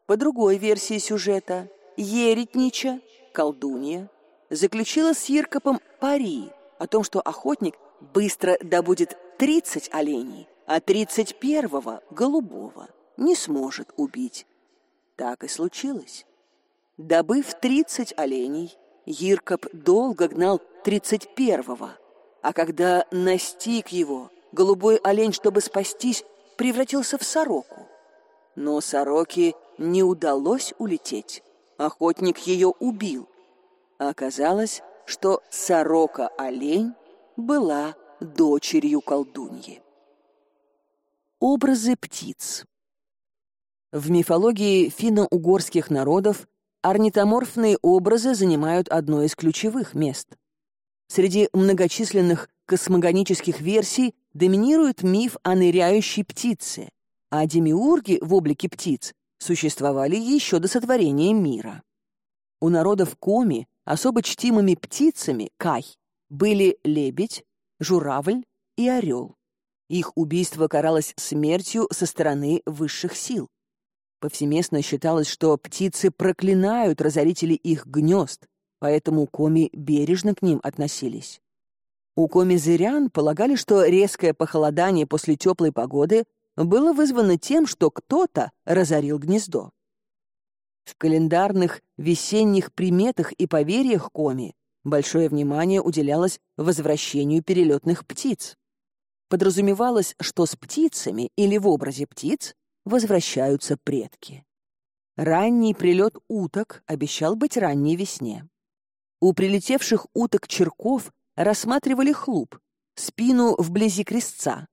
По другой версии сюжета, Еретнича, колдунья, заключила с Иркопом пари о том, что охотник быстро добудет 30 оленей, а 31-го, голубого, не сможет убить. Так и случилось. Добыв 30 оленей, Иркоп долго гнал 31-го, а когда настиг его, голубой олень, чтобы спастись, превратился в сороку. Но сороке не удалось улететь. Охотник ее убил. оказалось, что сорока-олень была дочерью колдуньи. Образы птиц В мифологии финно-угорских народов орнитоморфные образы занимают одно из ключевых мест. Среди многочисленных космогонических версий доминирует миф о ныряющей птице, а демиурги в облике птиц существовали еще до сотворения мира. У народов Коми особо чтимыми птицами Кай были лебедь, журавль и орел. Их убийство каралось смертью со стороны высших сил. Повсеместно считалось, что птицы проклинают разорителей их гнезд, поэтому коми бережно к ним относились. У коми-зырян полагали, что резкое похолодание после теплой погоды было вызвано тем, что кто-то разорил гнездо. В календарных весенних приметах и поверьях коми большое внимание уделялось возвращению перелетных птиц. Подразумевалось, что с птицами или в образе птиц возвращаются предки. Ранний прилет уток обещал быть ранней весне. У прилетевших уток-черков рассматривали хлуп, спину вблизи крестца.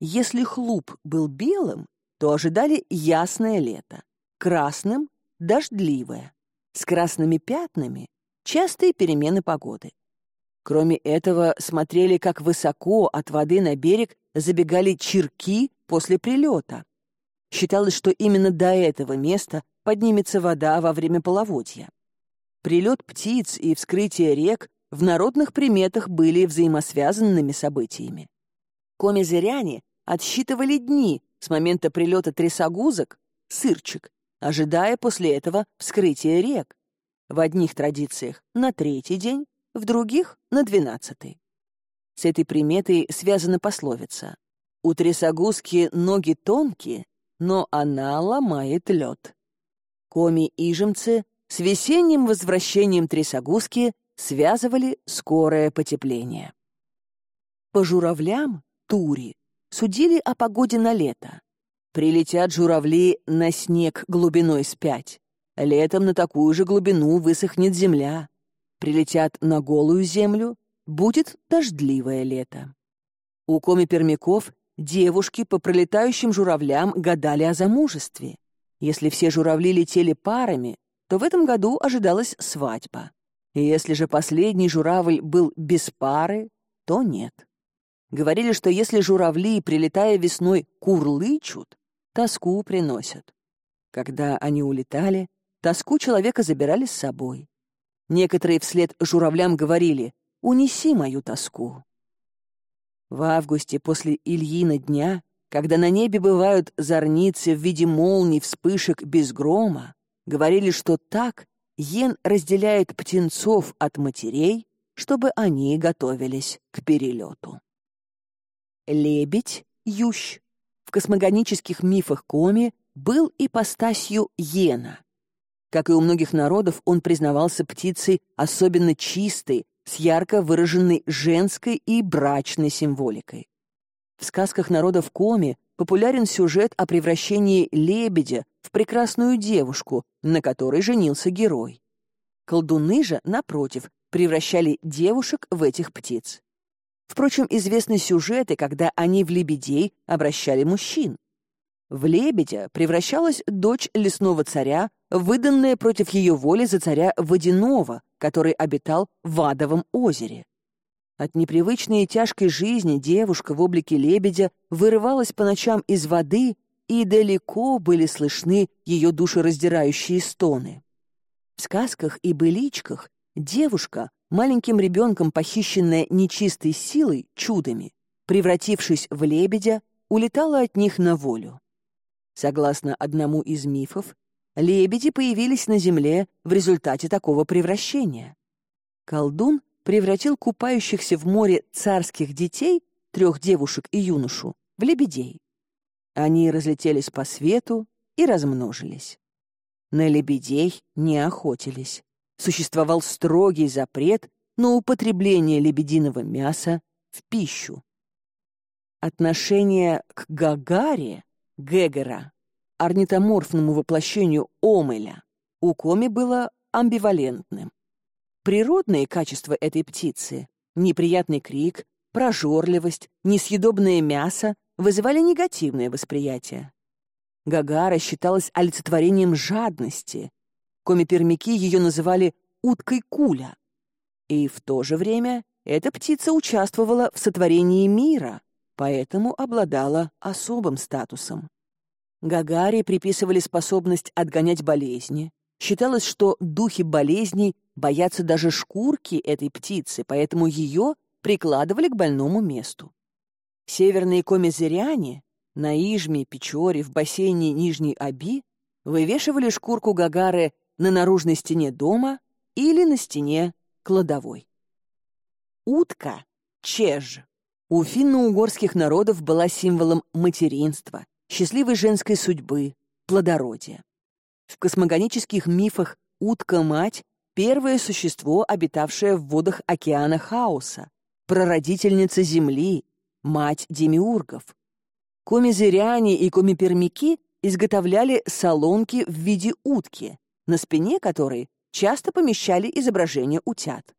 Если хлуп был белым, то ожидали ясное лето, красным — дождливое, с красными пятнами — частые перемены погоды. Кроме этого, смотрели, как высоко от воды на берег забегали черки после прилета. Считалось, что именно до этого места поднимется вода во время половодья. Прилет птиц и вскрытие рек в народных приметах были взаимосвязанными событиями. Коми-зыряне отсчитывали дни с момента прилета трясогузок, сырчик, ожидая после этого вскрытия рек. В одних традициях — на третий день, в других — на двенадцатый. С этой приметой связана пословица «У трясогузки ноги тонкие, но она ломает лед». Коми-ижемцы с весенним возвращением трясогузки связывали скорое потепление. По журавлям, тури, судили о погоде на лето. Прилетят журавли на снег глубиной с пять. Летом на такую же глубину высохнет земля. Прилетят на голую землю, будет дождливое лето. У коми-пермяков девушки по пролетающим журавлям гадали о замужестве. Если все журавли летели парами, то в этом году ожидалась свадьба. Если же последний журавль был без пары, то нет. Говорили, что если журавли, прилетая весной, курлычут, тоску приносят. Когда они улетали, тоску человека забирали с собой. Некоторые вслед журавлям говорили «Унеси мою тоску». В августе после Ильина дня, когда на небе бывают зорницы в виде молний, вспышек без грома, Говорили, что так Йен разделяет птенцов от матерей, чтобы они готовились к перелету. Лебедь, ющ, в космогонических мифах Коми был ипостасью Йена. Как и у многих народов, он признавался птицей особенно чистой, с ярко выраженной женской и брачной символикой. В сказках народов Коми популярен сюжет о превращении лебедя в прекрасную девушку, на которой женился герой. Колдуны же, напротив, превращали девушек в этих птиц. Впрочем, известны сюжеты, когда они в лебедей обращали мужчин. В лебедя превращалась дочь лесного царя, выданная против ее воли за царя Водяного, который обитал в Адовом озере. От непривычной и тяжкой жизни девушка в облике лебедя вырывалась по ночам из воды, и далеко были слышны ее душераздирающие стоны. В сказках и быличках девушка, маленьким ребенком похищенная нечистой силой, чудами, превратившись в лебедя, улетала от них на волю. Согласно одному из мифов, лебеди появились на земле в результате такого превращения. Колдун превратил купающихся в море царских детей, трех девушек и юношу, в лебедей. Они разлетелись по свету и размножились. На лебедей не охотились. Существовал строгий запрет на употребление лебединого мяса в пищу. Отношение к Гагаре, Гегера, орнитоморфному воплощению омеля, у Коми было амбивалентным. Природные качества этой птицы — неприятный крик, прожорливость, несъедобное мясо — вызывали негативное восприятие. Гагара считалась олицетворением жадности. Коми-пермяки ее называли «уткой куля». И в то же время эта птица участвовала в сотворении мира, поэтому обладала особым статусом. Гагаре приписывали способность отгонять болезни. Считалось, что духи болезней боятся даже шкурки этой птицы, поэтому ее прикладывали к больному месту. Северные комизыряне на Ижме, Печоре, в бассейне Нижней Аби вывешивали шкурку Гагары на наружной стене дома или на стене кладовой. Утка, чеж, у финно-угорских народов была символом материнства, счастливой женской судьбы, плодородия. В космогонических мифах утка-мать — первое существо, обитавшее в водах океана хаоса, прародительница Земли, мать демиургов. Комизыряне и комипермяки изготовляли солонки в виде утки, на спине которой часто помещали изображение утят.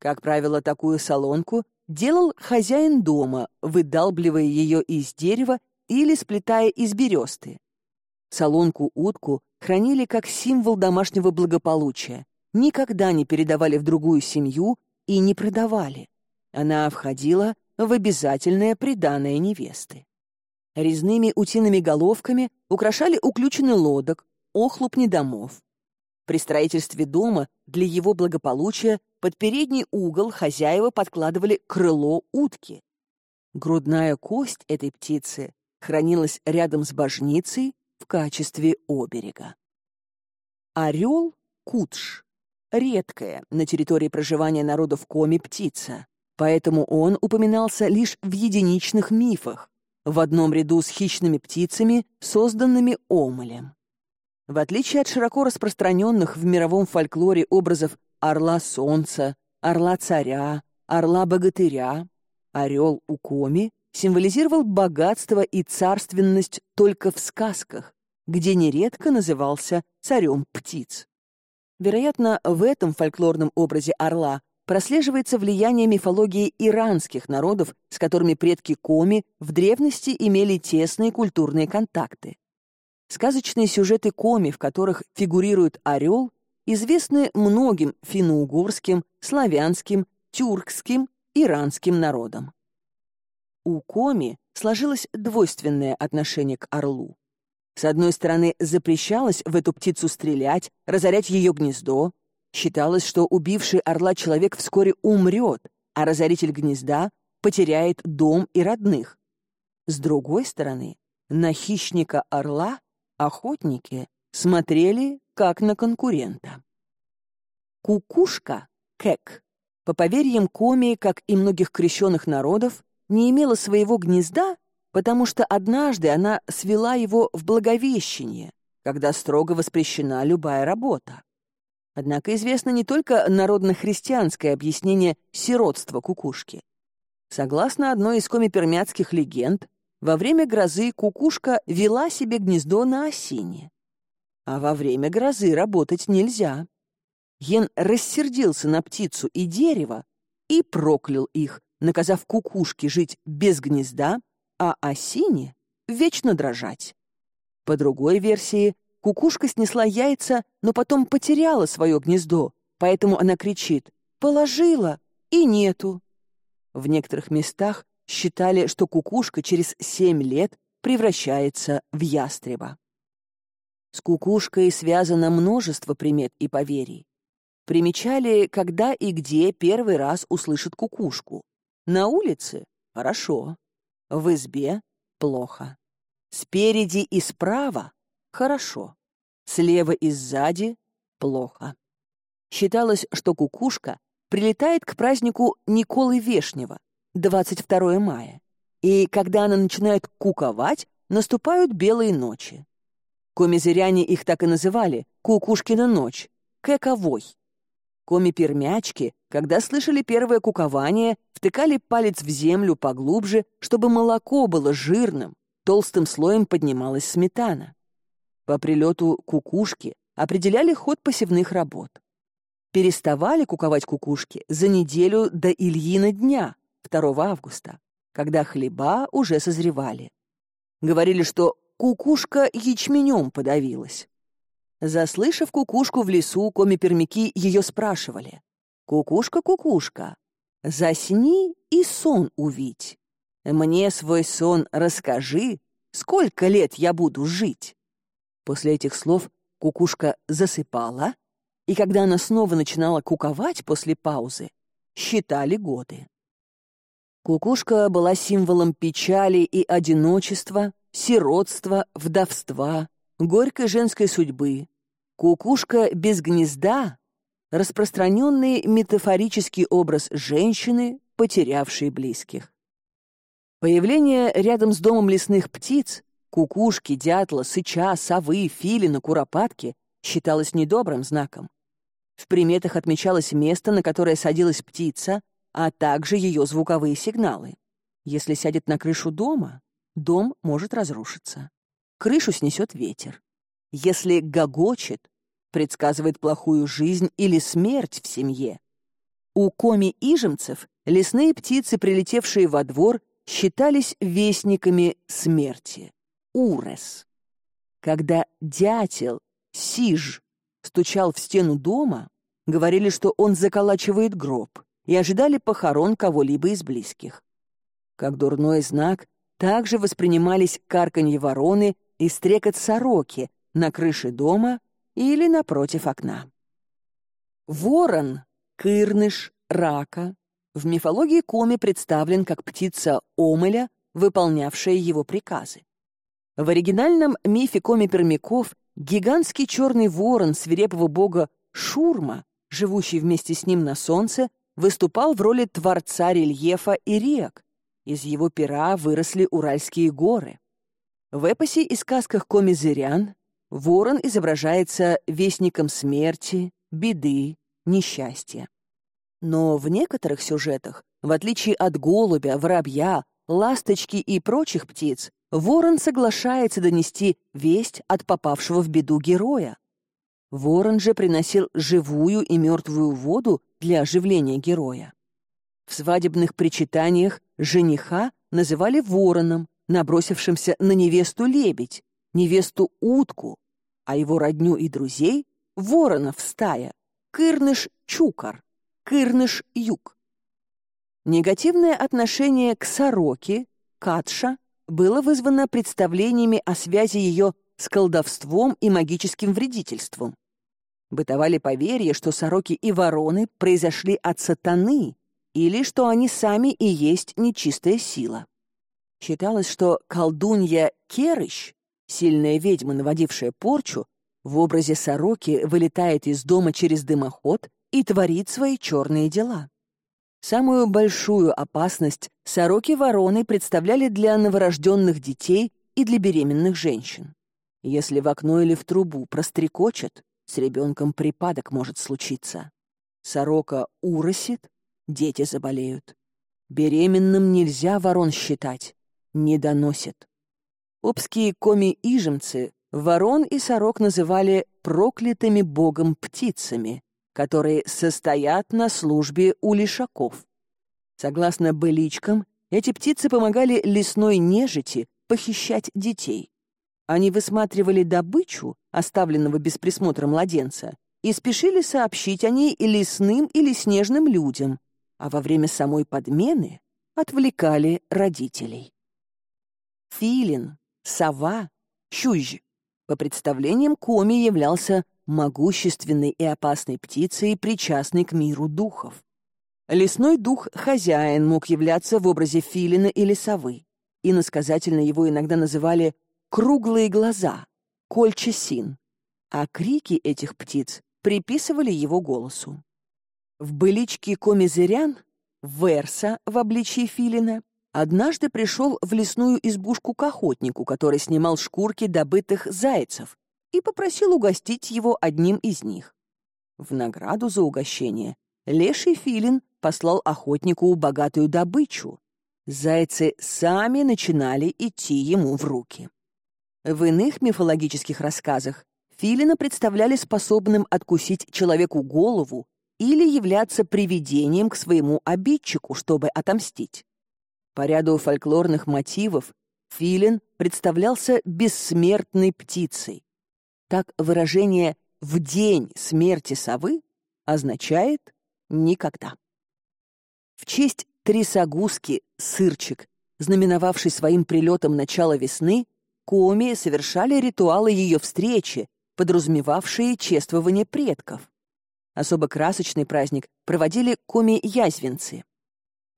Как правило, такую солонку делал хозяин дома, выдалбливая ее из дерева или сплетая из бересты. Солонку-утку хранили как символ домашнего благополучия, никогда не передавали в другую семью и не продавали. Она входила в обязательное приданое невесты. Резными утиными головками украшали уключены лодок, охлупни домов. При строительстве дома для его благополучия под передний угол хозяева подкладывали крыло утки. Грудная кость этой птицы хранилась рядом с божницей в качестве оберега. Орел — кутш, редкая на территории проживания народов Коми птица, поэтому он упоминался лишь в единичных мифах, в одном ряду с хищными птицами, созданными Омелем. В отличие от широко распространенных в мировом фольклоре образов орла солнца, орла царя, орла богатыря, орел у коми символизировал богатство и царственность только в сказках, где нередко назывался царем птиц. Вероятно, в этом фольклорном образе орла прослеживается влияние мифологии иранских народов, с которыми предки Коми в древности имели тесные культурные контакты. Сказочные сюжеты Коми, в которых фигурирует орел, известны многим финно-угорским, славянским, тюркским, иранским народам. У Коми сложилось двойственное отношение к орлу. С одной стороны, запрещалось в эту птицу стрелять, разорять ее гнездо, Считалось, что убивший орла человек вскоре умрет, а разоритель гнезда потеряет дом и родных. С другой стороны, на хищника орла охотники смотрели как на конкурента. Кукушка, кэк, по поверьям Коми, как и многих крещенных народов, не имела своего гнезда, потому что однажды она свела его в Благовещение, когда строго воспрещена любая работа. Однако известно не только народно-христианское объяснение сиротства кукушки. Согласно одной из комипермятских легенд, во время грозы кукушка вела себе гнездо на осине. А во время грозы работать нельзя. Йен рассердился на птицу и дерево и проклял их, наказав кукушке жить без гнезда, а осине вечно дрожать. По другой версии, кукушка снесла яйца, но потом потеряла свое гнездо, поэтому она кричит «Положила!» и нету. В некоторых местах считали, что кукушка через семь лет превращается в ястреба. С кукушкой связано множество примет и поверий. Примечали, когда и где первый раз услышат кукушку. На улице — хорошо. В избе — плохо. Спереди и справа — хорошо. Слева и сзади — плохо. Считалось, что кукушка прилетает к празднику Николы Вешнего, 22 мая. И когда она начинает куковать, наступают белые ночи. Комизыряне их так и называли «Кукушкина ночь», «Кэковой». Коми-пермячки, когда слышали первое кукование, втыкали палец в землю поглубже, чтобы молоко было жирным, толстым слоем поднималась сметана. По прилету кукушки определяли ход посевных работ. Переставали куковать кукушки за неделю до Ильина дня, 2 августа, когда хлеба уже созревали. Говорили, что кукушка ячменем подавилась. Заслышав кукушку в лесу, коми-пермяки ее спрашивали. «Кукушка, кукушка, засни и сон увидь. Мне свой сон расскажи, сколько лет я буду жить». После этих слов кукушка засыпала, и когда она снова начинала куковать после паузы, считали годы. Кукушка была символом печали и одиночества, сиротства, вдовства, горькой женской судьбы. Кукушка без гнезда — распространенный метафорический образ женщины, потерявшей близких. Появление рядом с домом лесных птиц — кукушки, дятла, сыча, совы, филина, куропатки — считалось недобрым знаком. В приметах отмечалось место, на которое садилась птица — а также ее звуковые сигналы. Если сядет на крышу дома, дом может разрушиться. Крышу снесет ветер. Если гогочет, предсказывает плохую жизнь или смерть в семье. У коми-ижемцев лесные птицы, прилетевшие во двор, считались вестниками смерти. Урес. Когда дятел, сиж, стучал в стену дома, говорили, что он заколачивает гроб и ожидали похорон кого-либо из близких. Как дурной знак также воспринимались карканье вороны и стрекот сороки на крыше дома или напротив окна. Ворон, кырныш, рака в мифологии Коми представлен как птица омыля, выполнявшая его приказы. В оригинальном мифе Коми-пермяков гигантский черный ворон свирепого бога Шурма, живущий вместе с ним на солнце, выступал в роли творца рельефа и рек. Из его пера выросли Уральские горы. В эпосе и сказках комизырян ворон изображается вестником смерти, беды, несчастья. Но в некоторых сюжетах, в отличие от голубя, воробья, ласточки и прочих птиц, ворон соглашается донести весть от попавшего в беду героя. Ворон же приносил живую и мертвую воду для оживления героя. В свадебных причитаниях жениха называли вороном, набросившимся на невесту лебедь, невесту утку, а его родню и друзей — воронов стая, кырныш-чукар, кырныш-юг. Негативное отношение к сороке, катша, было вызвано представлениями о связи ее с колдовством и магическим вредительством. Бытовали поверья, что сороки и вороны произошли от сатаны или что они сами и есть нечистая сила. Считалось, что колдунья Керыщ, сильная ведьма, наводившая порчу, в образе сороки вылетает из дома через дымоход и творит свои черные дела. Самую большую опасность сороки-вороны представляли для новорожденных детей и для беременных женщин. Если в окно или в трубу прострекочет, с ребенком припадок может случиться. Сорока уросит, дети заболеют. Беременным нельзя ворон считать. не доносит. Обские коми-ижемцы ворон и сорок называли проклятыми богом птицами, которые состоят на службе у лишаков. Согласно быличкам, эти птицы помогали лесной нежити похищать детей. Они высматривали добычу, оставленного без присмотра младенца, и спешили сообщить о ней и лесным или снежным людям, а во время самой подмены отвлекали родителей. Филин, сова, чужь по представлениям Коми являлся могущественной и опасной птицей, причастной к миру духов. Лесной дух-хозяин мог являться в образе филина или совы. Иносказательно его иногда называли «круглые глаза» — кольчесин, а крики этих птиц приписывали его голосу. В быличке комизырян Верса в обличии филина однажды пришел в лесную избушку к охотнику, который снимал шкурки добытых зайцев, и попросил угостить его одним из них. В награду за угощение леший филин послал охотнику богатую добычу. Зайцы сами начинали идти ему в руки. В иных мифологических рассказах филина представляли способным откусить человеку голову или являться привидением к своему обидчику, чтобы отомстить. По ряду фольклорных мотивов филин представлялся бессмертной птицей. Так выражение «в день смерти совы» означает «никогда». В честь Трисогуски, сырчик, знаменовавший своим прилетом начало весны, коми совершали ритуалы ее встречи, подразумевавшие чествование предков. Особо красочный праздник проводили коми-язвенцы.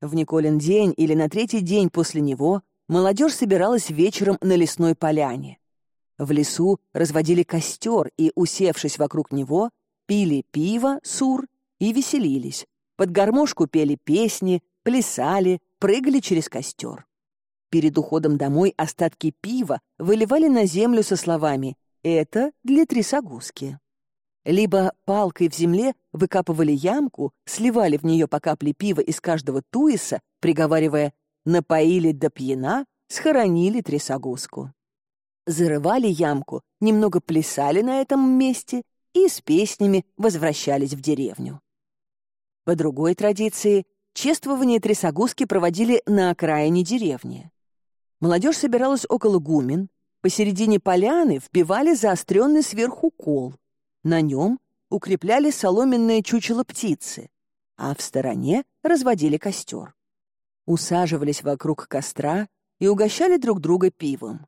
В Николин день или на третий день после него молодежь собиралась вечером на лесной поляне. В лесу разводили костер и, усевшись вокруг него, пили пиво, сур и веселились, под гармошку пели песни, плясали, прыгали через костер. Перед уходом домой остатки пива выливали на землю со словами «Это для трясогузки». Либо палкой в земле выкапывали ямку, сливали в нее по капле пива из каждого туиса, приговаривая «напоили до пьяна, схоронили трясогузку». Зарывали ямку, немного плясали на этом месте и с песнями возвращались в деревню. По другой традиции, чествование трясогузки проводили на окраине деревни. Молодежь собиралась около гумен, посередине поляны вбивали заостренный сверху кол. На нем укрепляли соломенное чучело птицы, а в стороне разводили костер. Усаживались вокруг костра и угощали друг друга пивом.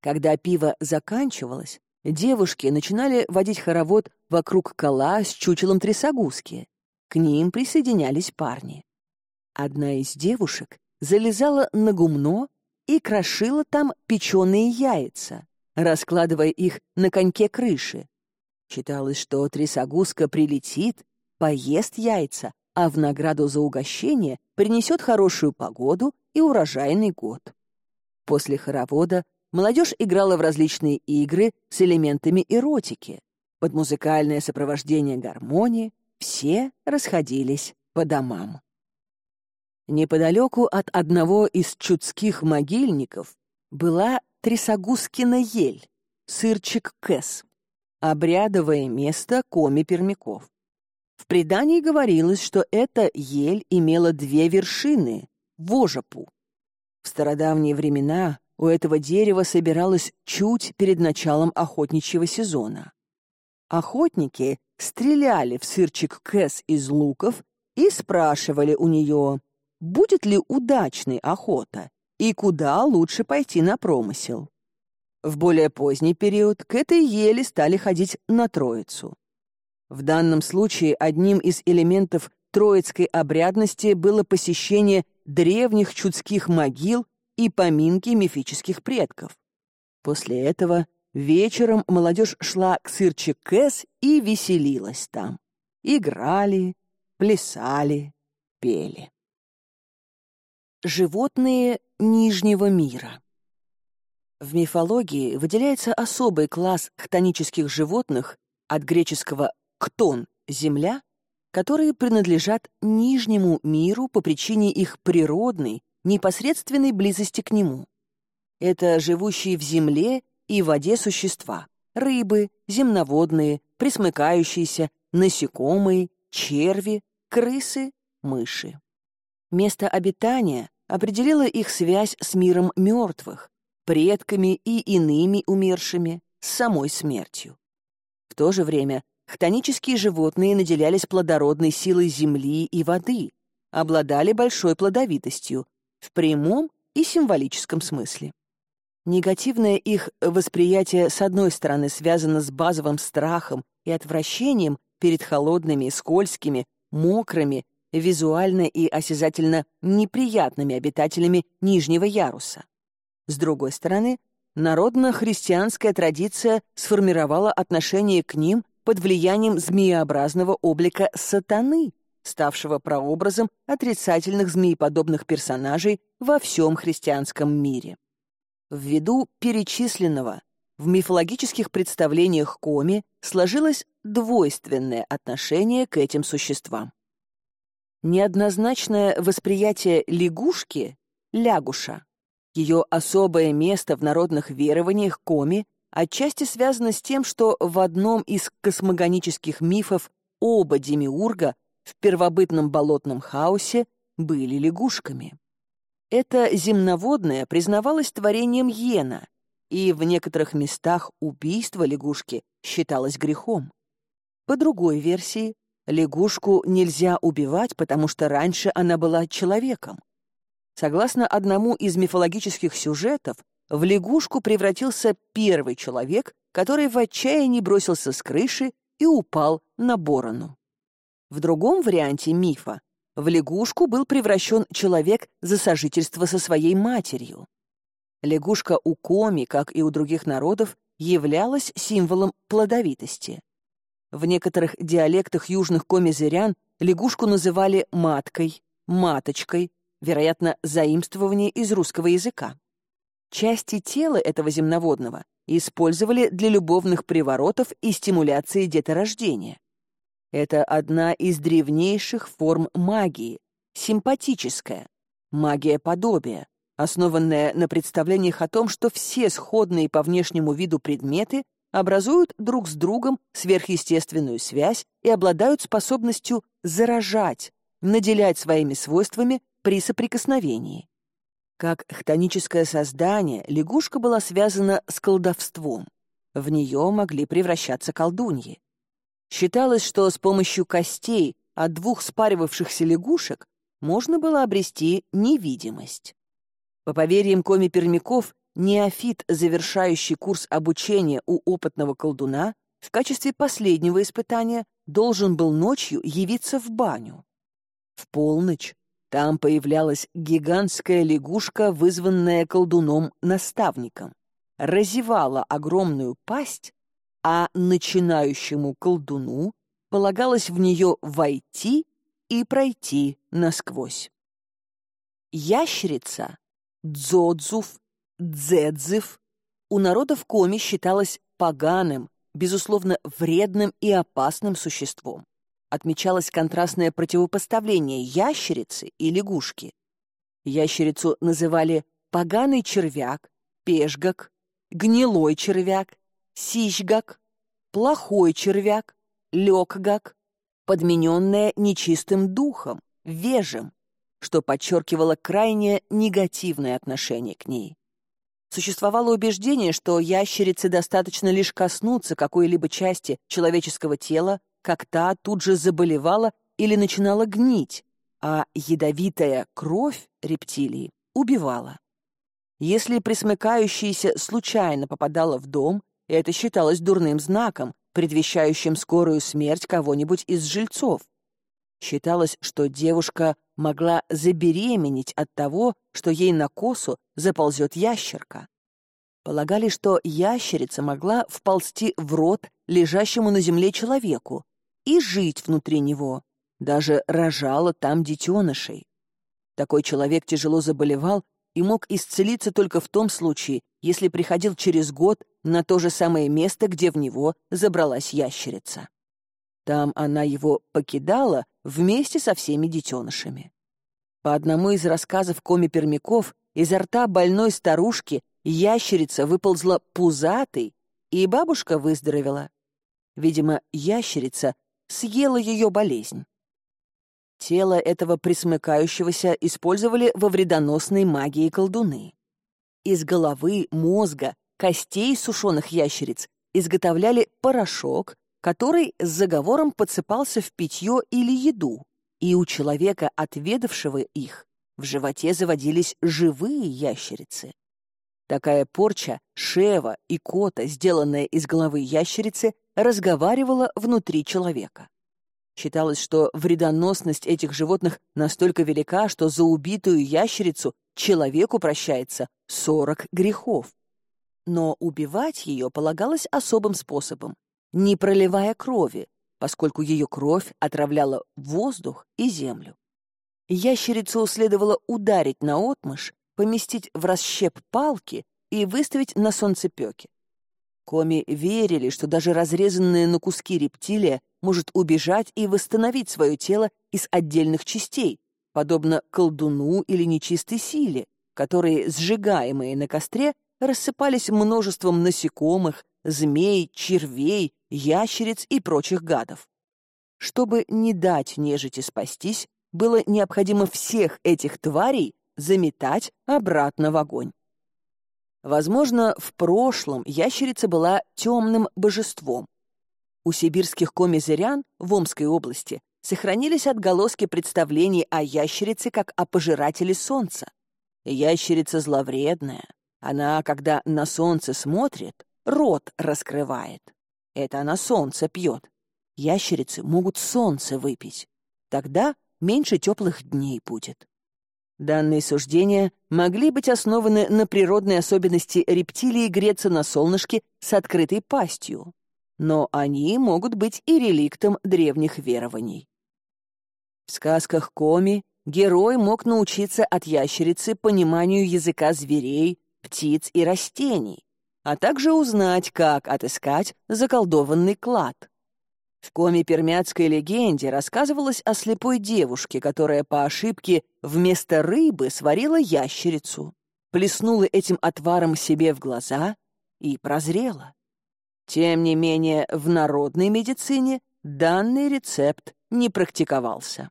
Когда пиво заканчивалось, девушки начинали водить хоровод вокруг кола с чучелом трясогузки, к ним присоединялись парни. Одна из девушек залезала на гумно и крошила там печеные яйца, раскладывая их на коньке крыши. Считалось, что трясогузка прилетит, поест яйца, а в награду за угощение принесет хорошую погоду и урожайный год. После хоровода молодежь играла в различные игры с элементами эротики, под музыкальное сопровождение гармонии, все расходились по домам. Неподалеку от одного из чудских могильников была Трясогускина ель, сырчик Кэс, обрядовое место коми-пермяков. В предании говорилось, что эта ель имела две вершины — вожапу. В стародавние времена у этого дерева собиралось чуть перед началом охотничьего сезона. Охотники стреляли в сырчик Кэс из луков и спрашивали у нее, будет ли удачной охота и куда лучше пойти на промысел. В более поздний период к этой еле стали ходить на Троицу. В данном случае одним из элементов троицкой обрядности было посещение древних чудских могил и поминки мифических предков. После этого Вечером молодежь шла к сырчик Кэс и веселилась там. Играли, плясали, пели. Животные Нижнего мира В мифологии выделяется особый класс хтонических животных от греческого «ктон» — «земля», которые принадлежат Нижнему миру по причине их природной, непосредственной близости к нему. Это живущие в земле и воде существа. Рыбы, земноводные, присмыкающиеся, насекомые, черви, крысы, мыши. Место обитания определило их связь с миром мертвых, предками и иными умершими, с самой смертью. В то же время хтонические животные наделялись плодородной силой земли и воды, обладали большой плодовитостью в прямом и символическом смысле. Негативное их восприятие, с одной стороны, связано с базовым страхом и отвращением перед холодными, скользкими, мокрыми, визуально и осязательно неприятными обитателями нижнего яруса. С другой стороны, народно-христианская традиция сформировала отношение к ним под влиянием змееобразного облика сатаны, ставшего прообразом отрицательных змееподобных персонажей во всем христианском мире. Ввиду перечисленного в мифологических представлениях Коми сложилось двойственное отношение к этим существам. Неоднозначное восприятие лягушки, лягуша, ее особое место в народных верованиях Коми отчасти связано с тем, что в одном из космогонических мифов оба демиурга в первобытном болотном хаосе были лягушками. Это земноводное признавалось творением Йена, и в некоторых местах убийство лягушки считалось грехом. По другой версии, лягушку нельзя убивать, потому что раньше она была человеком. Согласно одному из мифологических сюжетов, в лягушку превратился первый человек, который в отчаянии бросился с крыши и упал на борону. В другом варианте мифа в лягушку был превращен человек за сожительство со своей матерью. Лягушка у коми, как и у других народов, являлась символом плодовитости. В некоторых диалектах южных коми-зырян лягушку называли маткой, маточкой, вероятно, заимствование из русского языка. Части тела этого земноводного использовали для любовных приворотов и стимуляции деторождения. Это одна из древнейших форм магии, симпатическая, магия подобия, основанная на представлениях о том, что все сходные по внешнему виду предметы образуют друг с другом сверхъестественную связь и обладают способностью заражать, наделять своими свойствами при соприкосновении. Как хтоническое создание, лягушка была связана с колдовством. В нее могли превращаться колдуньи. Считалось, что с помощью костей от двух спаривавшихся лягушек можно было обрести невидимость. По поверьям коми-пермяков, неофит, завершающий курс обучения у опытного колдуна, в качестве последнего испытания должен был ночью явиться в баню. В полночь там появлялась гигантская лягушка, вызванная колдуном-наставником, разевала огромную пасть а начинающему колдуну полагалось в нее войти и пройти насквозь. Ящерица, дзодзув, дзедзив у народов Коми считалась поганым, безусловно, вредным и опасным существом. Отмечалось контрастное противопоставление ящерицы и лягушки. Ящерицу называли поганый червяк, пешгак, гнилой червяк, сищгак, плохой червяк, леггак, подмененная нечистым духом, вежем, что подчеркивало крайне негативное отношение к ней. Существовало убеждение, что ящерице достаточно лишь коснуться какой-либо части человеческого тела, как та тут же заболевала или начинала гнить, а ядовитая кровь рептилии убивала. Если присмыкающаяся случайно попадала в дом, это считалось дурным знаком, предвещающим скорую смерть кого-нибудь из жильцов. Считалось, что девушка могла забеременеть от того, что ей на косу заползет ящерка. Полагали, что ящерица могла вползти в рот лежащему на земле человеку и жить внутри него, даже рожала там детенышей. Такой человек тяжело заболевал и мог исцелиться только в том случае, если приходил через год на то же самое место, где в него забралась ящерица. Там она его покидала вместе со всеми детенышами. По одному из рассказов коми-пермяков, изо рта больной старушки ящерица выползла пузатой, и бабушка выздоровела. Видимо, ящерица съела ее болезнь. Тело этого присмыкающегося использовали во вредоносной магии колдуны. Из головы, мозга, костей сушеных ящериц изготовляли порошок, который с заговором подсыпался в питье или еду, и у человека, отведавшего их, в животе заводились живые ящерицы. Такая порча, шева и кота, сделанная из головы ящерицы, разговаривала внутри человека. Считалось, что вредоносность этих животных настолько велика, что за убитую ящерицу человеку прощается 40 грехов. Но убивать ее полагалось особым способом, не проливая крови, поскольку ее кровь отравляла воздух и землю. Ящерицу следовало ударить на отмышь, поместить в расщеп палки и выставить на солнцепёке. Коми верили, что даже разрезанная на куски рептилия может убежать и восстановить свое тело из отдельных частей, подобно колдуну или нечистой силе, которые, сжигаемые на костре, рассыпались множеством насекомых, змей, червей, ящериц и прочих гадов. Чтобы не дать нежити спастись, было необходимо всех этих тварей заметать обратно в огонь. Возможно, в прошлом ящерица была темным божеством. У сибирских комизырян в Омской области сохранились отголоски представлений о ящерице как о пожирателе солнца. Ящерица зловредная. Она, когда на солнце смотрит, рот раскрывает. Это она солнце пьет. Ящерицы могут солнце выпить. Тогда меньше теплых дней будет. Данные суждения могли быть основаны на природной особенности рептилии греться на солнышке с открытой пастью, но они могут быть и реликтом древних верований. В сказках Коми герой мог научиться от ящерицы пониманию языка зверей, птиц и растений, а также узнать, как отыскать заколдованный клад. В коме-пермяцкой легенде рассказывалось о слепой девушке, которая по ошибке вместо рыбы сварила ящерицу, плеснула этим отваром себе в глаза и прозрела. Тем не менее, в народной медицине данный рецепт не практиковался.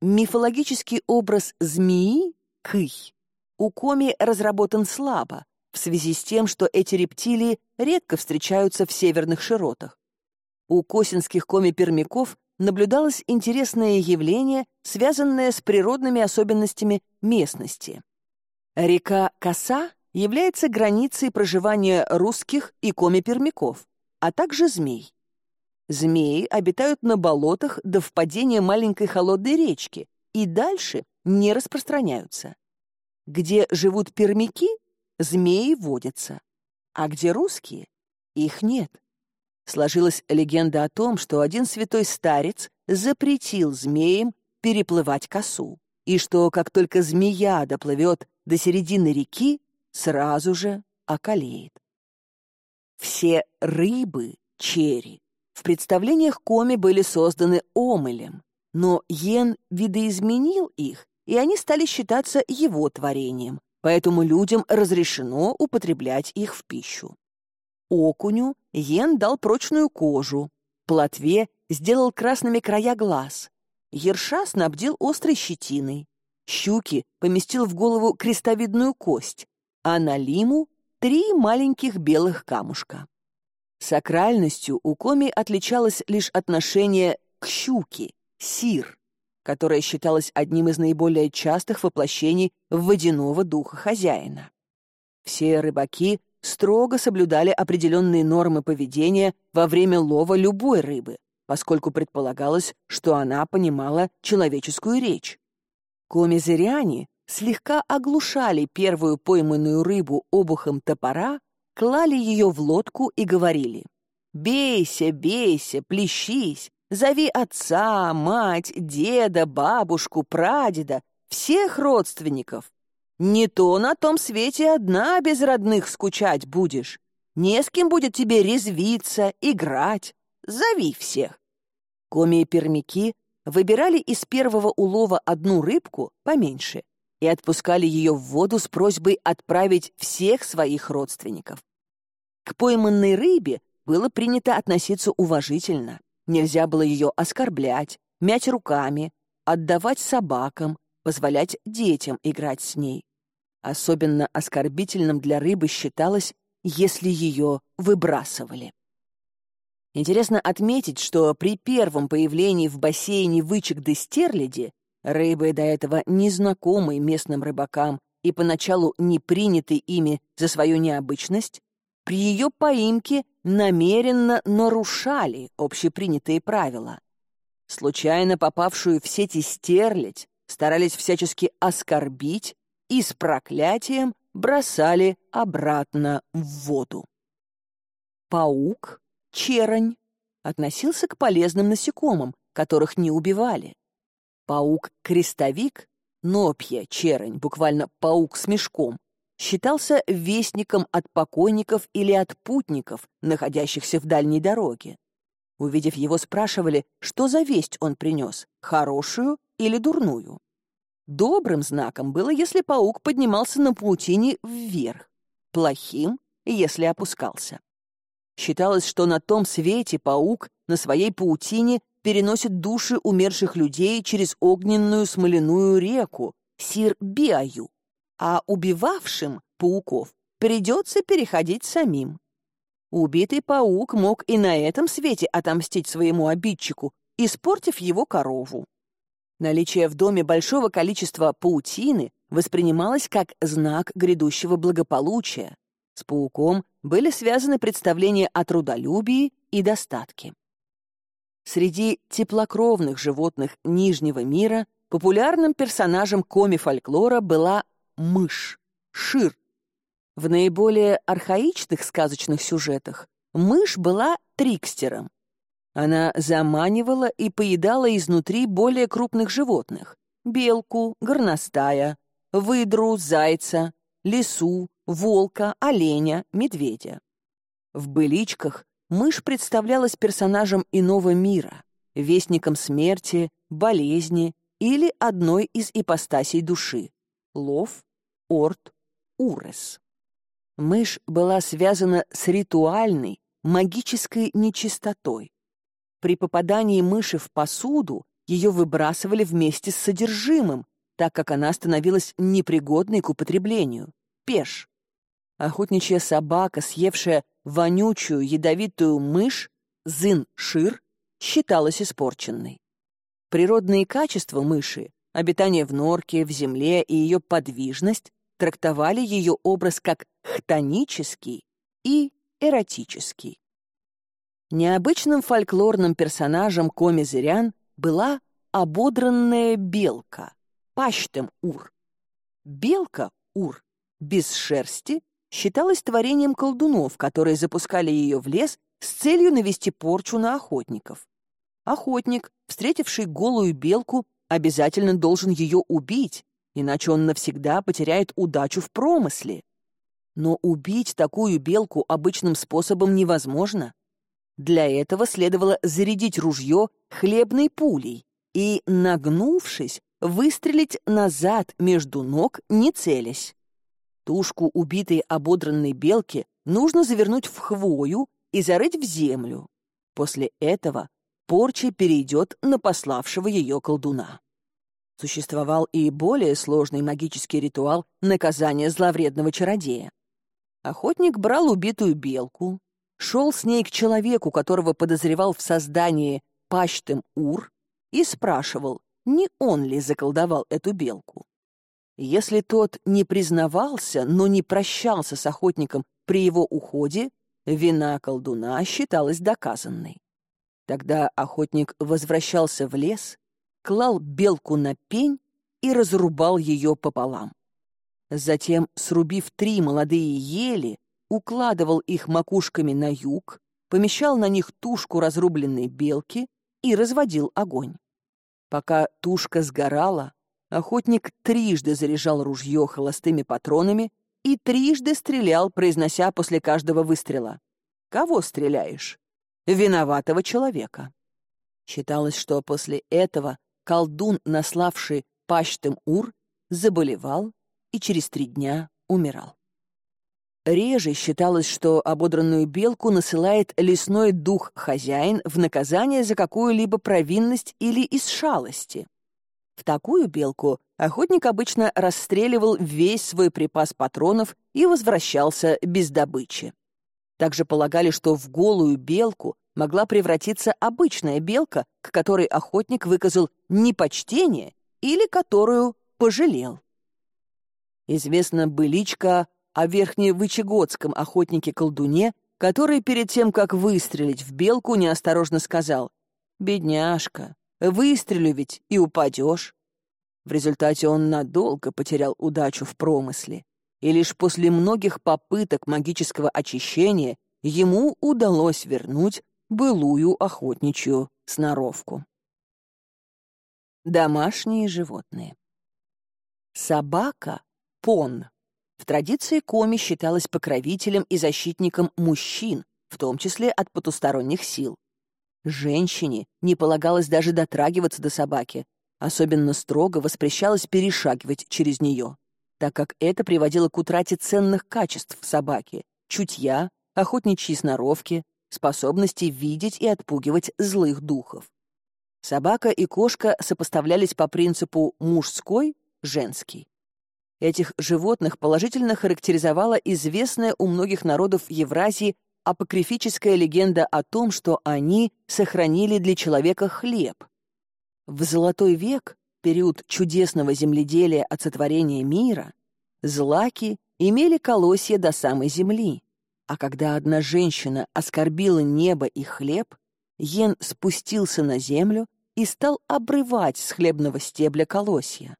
Мифологический образ змеи — кый — у коми разработан слабо, в связи с тем, что эти рептилии редко встречаются в северных широтах. У косинских коми-пермяков наблюдалось интересное явление, связанное с природными особенностями местности. Река Коса является границей проживания русских и коми-пермяков, а также змей. Змеи обитают на болотах до впадения маленькой холодной речки и дальше не распространяются. Где живут пермяки, змеи водятся, а где русские, их нет. Сложилась легенда о том, что один святой старец запретил змеям переплывать косу, и что как только змея доплывет до середины реки, сразу же околеет. Все рыбы — черри. В представлениях Коми были созданы омылем, но Йен видоизменил их, и они стали считаться его творением, поэтому людям разрешено употреблять их в пищу. Окуню Йен дал прочную кожу, плотве сделал красными края глаз, ерша снабдил острой щетиной, щуки поместил в голову крестовидную кость, а на лиму — три маленьких белых камушка. Сакральностью у Коми отличалось лишь отношение к щуке, сир, которое считалось одним из наиболее частых воплощений водяного духа хозяина. Все рыбаки строго соблюдали определенные нормы поведения во время лова любой рыбы, поскольку предполагалось, что она понимала человеческую речь. Комизыряне слегка оглушали первую пойманную рыбу обухом топора, клали ее в лодку и говорили «Бейся, бейся, плещись, зови отца, мать, деда, бабушку, прадеда, всех родственников, не то на том свете одна без родных скучать будешь. Не с кем будет тебе резвиться, играть. Зови всех. Коми и пермяки выбирали из первого улова одну рыбку поменьше и отпускали ее в воду с просьбой отправить всех своих родственников. К пойманной рыбе было принято относиться уважительно. Нельзя было ее оскорблять, мять руками, отдавать собакам, позволять детям играть с ней. Особенно оскорбительным для рыбы считалось, если ее выбрасывали. Интересно отметить, что при первом появлении в бассейне вычек де стерляди, рыбы до этого незнакомой местным рыбакам и поначалу не принятой ими за свою необычность, при ее поимке намеренно нарушали общепринятые правила. Случайно попавшую в сети стерлядь старались всячески оскорбить и с проклятием бросали обратно в воду. Паук, черонь, относился к полезным насекомым, которых не убивали. Паук-крестовик, нопья, черонь, буквально паук с мешком, считался вестником от покойников или от путников, находящихся в дальней дороге. Увидев его, спрашивали, что за весть он принес, хорошую или дурную. Добрым знаком было, если паук поднимался на паутине вверх, плохим, если опускался. Считалось, что на том свете паук на своей паутине переносит души умерших людей через огненную смоляную реку, Сир-Биаю, а убивавшим пауков придется переходить самим. Убитый паук мог и на этом свете отомстить своему обидчику, испортив его корову. Наличие в доме большого количества паутины воспринималось как знак грядущего благополучия. С пауком были связаны представления о трудолюбии и достатке. Среди теплокровных животных Нижнего мира популярным персонажем коми-фольклора была мышь, шир. В наиболее архаичных сказочных сюжетах мышь была трикстером, она заманивала и поедала изнутри более крупных животных — белку, горностая, выдру, зайца, лису, волка, оленя, медведя. В быличках мышь представлялась персонажем иного мира, вестником смерти, болезни или одной из ипостасей души — лов, орт, урес. Мышь была связана с ритуальной, магической нечистотой, при попадании мыши в посуду ее выбрасывали вместе с содержимым, так как она становилась непригодной к употреблению. Пеш. Охотничья собака, съевшая вонючую ядовитую мышь, зын-шир, считалась испорченной. Природные качества мыши, обитание в норке, в земле и ее подвижность трактовали ее образ как хтонический и эротический. Необычным фольклорным персонажем коми-зырян была ободранная белка, пащтем-ур. Белка-ур без шерсти считалась творением колдунов, которые запускали ее в лес с целью навести порчу на охотников. Охотник, встретивший голую белку, обязательно должен ее убить, иначе он навсегда потеряет удачу в промысле. Но убить такую белку обычным способом невозможно. Для этого следовало зарядить ружье хлебной пулей и, нагнувшись, выстрелить назад между ног, не целясь. Тушку убитой ободранной белки нужно завернуть в хвою и зарыть в землю. После этого порча перейдет на пославшего ее колдуна. Существовал и более сложный магический ритуал наказания зловредного чародея. Охотник брал убитую белку, шел с ней к человеку, которого подозревал в создании пащтым ур, и спрашивал, не он ли заколдовал эту белку. Если тот не признавался, но не прощался с охотником при его уходе, вина колдуна считалась доказанной. Тогда охотник возвращался в лес, клал белку на пень и разрубал ее пополам. Затем, срубив три молодые ели, укладывал их макушками на юг, помещал на них тушку разрубленной белки и разводил огонь. Пока тушка сгорала, охотник трижды заряжал ружье холостыми патронами и трижды стрелял, произнося после каждого выстрела. «Кого стреляешь?» «Виноватого человека». Считалось, что после этого колдун, наславший пащтым ур, заболевал и через три дня умирал. Реже считалось, что ободранную белку насылает лесной дух хозяин в наказание за какую-либо провинность или из шалости. В такую белку охотник обычно расстреливал весь свой припас патронов и возвращался без добычи. Также полагали, что в голую белку могла превратиться обычная белка, к которой охотник выказал непочтение или которую пожалел. Известна быличка о верхневычегодском охотнике-колдуне, который перед тем, как выстрелить в белку, неосторожно сказал «Бедняжка, выстрелю ведь и упадешь». В результате он надолго потерял удачу в промысле, и лишь после многих попыток магического очищения ему удалось вернуть былую охотничью сноровку. Домашние животные. Собака — пон. В традиции коми считалась покровителем и защитником мужчин, в том числе от потусторонних сил. Женщине не полагалось даже дотрагиваться до собаки, особенно строго воспрещалось перешагивать через нее, так как это приводило к утрате ценных качеств собаки — чутья, охотничьей сноровки, способности видеть и отпугивать злых духов. Собака и кошка сопоставлялись по принципу мужской — женский. Этих животных положительно характеризовала известная у многих народов Евразии апокрифическая легенда о том, что они сохранили для человека хлеб. В Золотой век, период чудесного земледелия от сотворения мира, злаки имели колосья до самой земли. А когда одна женщина оскорбила небо и хлеб, Йен спустился на землю и стал обрывать с хлебного стебля колосья.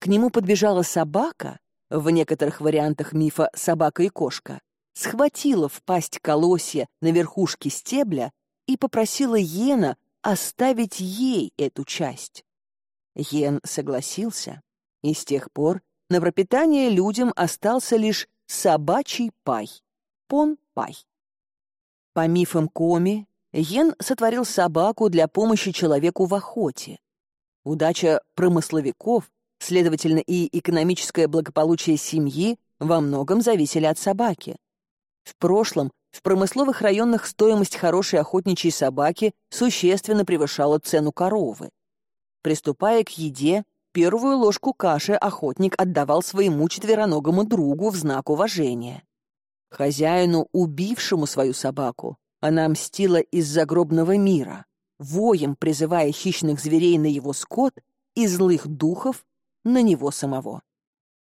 К нему подбежала собака, в некоторых вариантах мифа «собака и кошка», схватила в пасть колосья на верхушке стебля и попросила Йена оставить ей эту часть. Йен согласился, и с тех пор на пропитание людям остался лишь собачий пай. Пон-Пай. По мифам Коми, Йен сотворил собаку для помощи человеку в охоте. Удача промысловиков, следовательно, и экономическое благополучие семьи во многом зависели от собаки. В прошлом в промысловых районах стоимость хорошей охотничьей собаки существенно превышала цену коровы. Приступая к еде, первую ложку каши охотник отдавал своему четвероногому другу в знак уважения. Хозяину, убившему свою собаку, она мстила из загробного мира, воем призывая хищных зверей на его скот и злых духов на него самого.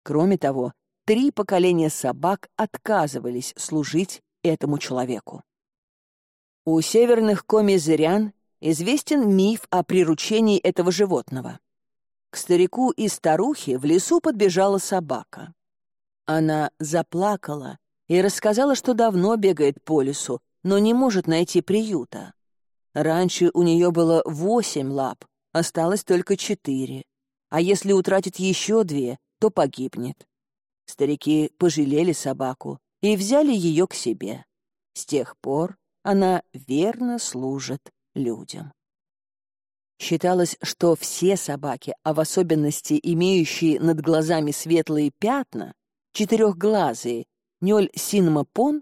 Кроме того, три поколения собак отказывались служить этому человеку. У северных комизырян известен миф о приручении этого животного. К старику и старухе в лесу подбежала собака. Она заплакала и рассказала, что давно бегает по лесу, но не может найти приюта. Раньше у нее было восемь лап, осталось только четыре. А если утратит еще две, то погибнет. Старики пожалели собаку и взяли ее к себе. С тех пор она верно служит людям. Считалось, что все собаки, а в особенности имеющие над глазами светлые пятна, четырехглазые Нёль Синмапон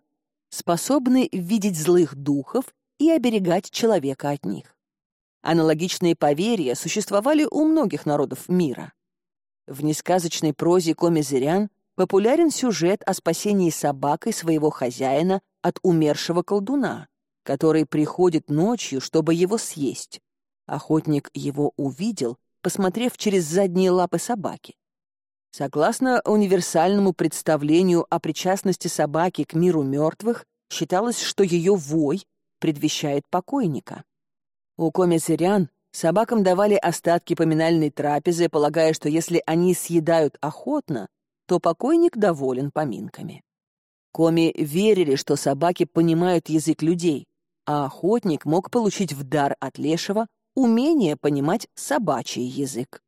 способны видеть злых духов и оберегать человека от них. Аналогичные поверья существовали у многих народов мира. В несказочной прозе комизырян популярен сюжет о спасении собакой своего хозяина от умершего колдуна, который приходит ночью, чтобы его съесть. Охотник его увидел, посмотрев через задние лапы собаки. Согласно универсальному представлению о причастности собаки к миру мертвых, считалось, что ее вой предвещает покойника. У комисырян собакам давали остатки поминальной трапезы, полагая, что если они съедают охотно, то покойник доволен поминками. Коми верили, что собаки понимают язык людей, а охотник мог получить в дар от лешего умение понимать собачий язык.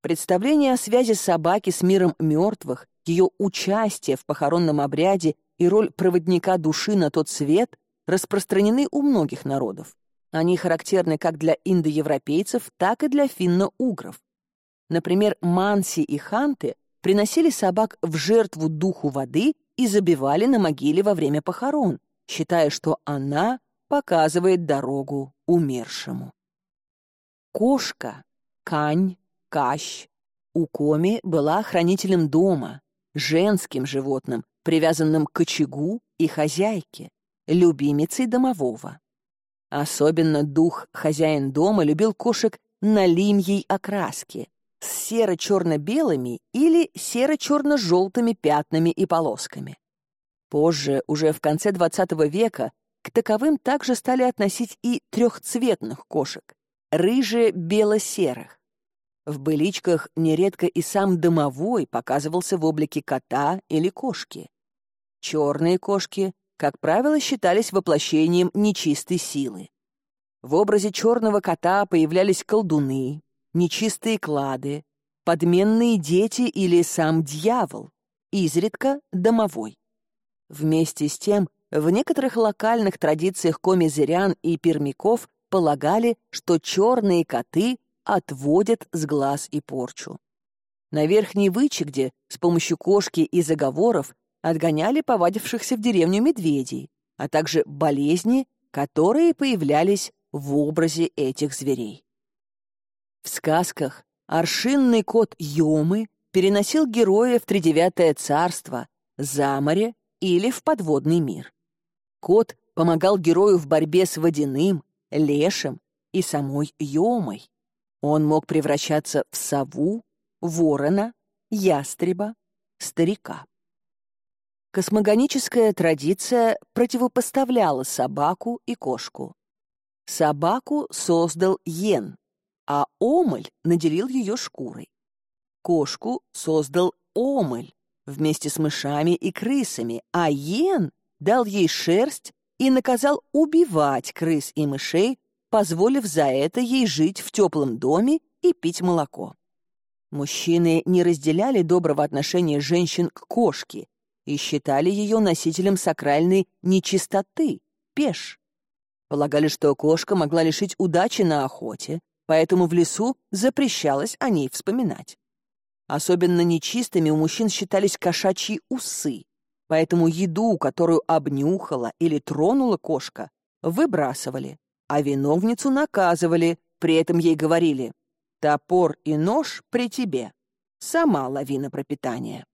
Представление о связи собаки с миром мертвых, ее участие в похоронном обряде и роль проводника души на тот свет распространены у многих народов. Они характерны как для индоевропейцев, так и для финно-угров. Например, манси и ханты приносили собак в жертву духу воды и забивали на могиле во время похорон, считая, что она показывает дорогу умершему. Кошка, кань, кащ у Коми была хранителем дома, женским животным, привязанным к очагу и хозяйке, любимицей домового. Особенно дух хозяин дома любил кошек на лимьей окраске, с серо-черно-белыми или серо-черно-желтыми пятнами и полосками. Позже, уже в конце XX века, к таковым также стали относить и трехцветных кошек — рыже-бело-серых. В быличках нередко и сам домовой показывался в облике кота или кошки. Черные кошки, как правило, считались воплощением нечистой силы. В образе черного кота появлялись колдуны, нечистые клады, подменные дети или сам дьявол, изредка домовой. Вместе с тем, в некоторых локальных традициях комизырян и пермяков полагали, что черные коты отводят с глаз и порчу. На Верхней Вычегде с помощью кошки и заговоров отгоняли повадившихся в деревню медведей, а также болезни, которые появлялись в образе этих зверей. В сказках аршинный кот Йомы переносил героя в тридевятое царство, за море или в подводный мир. Кот помогал герою в борьбе с водяным, лешим и самой Йомой. Он мог превращаться в сову, ворона, ястреба, старика. Космогоническая традиция противопоставляла собаку и кошку. Собаку создал Йен, а Омыль наделил ее шкурой. Кошку создал Омыль вместе с мышами и крысами, а Йен дал ей шерсть и наказал убивать крыс и мышей позволив за это ей жить в теплом доме и пить молоко. Мужчины не разделяли доброго отношения женщин к кошке и считали ее носителем сакральной нечистоты, пеш. Полагали, что кошка могла лишить удачи на охоте, поэтому в лесу запрещалось о ней вспоминать. Особенно нечистыми у мужчин считались кошачьи усы, поэтому еду, которую обнюхала или тронула кошка, выбрасывали, а виновницу наказывали, при этом ей говорили «Топор и нож при тебе, сама лавина пропитания».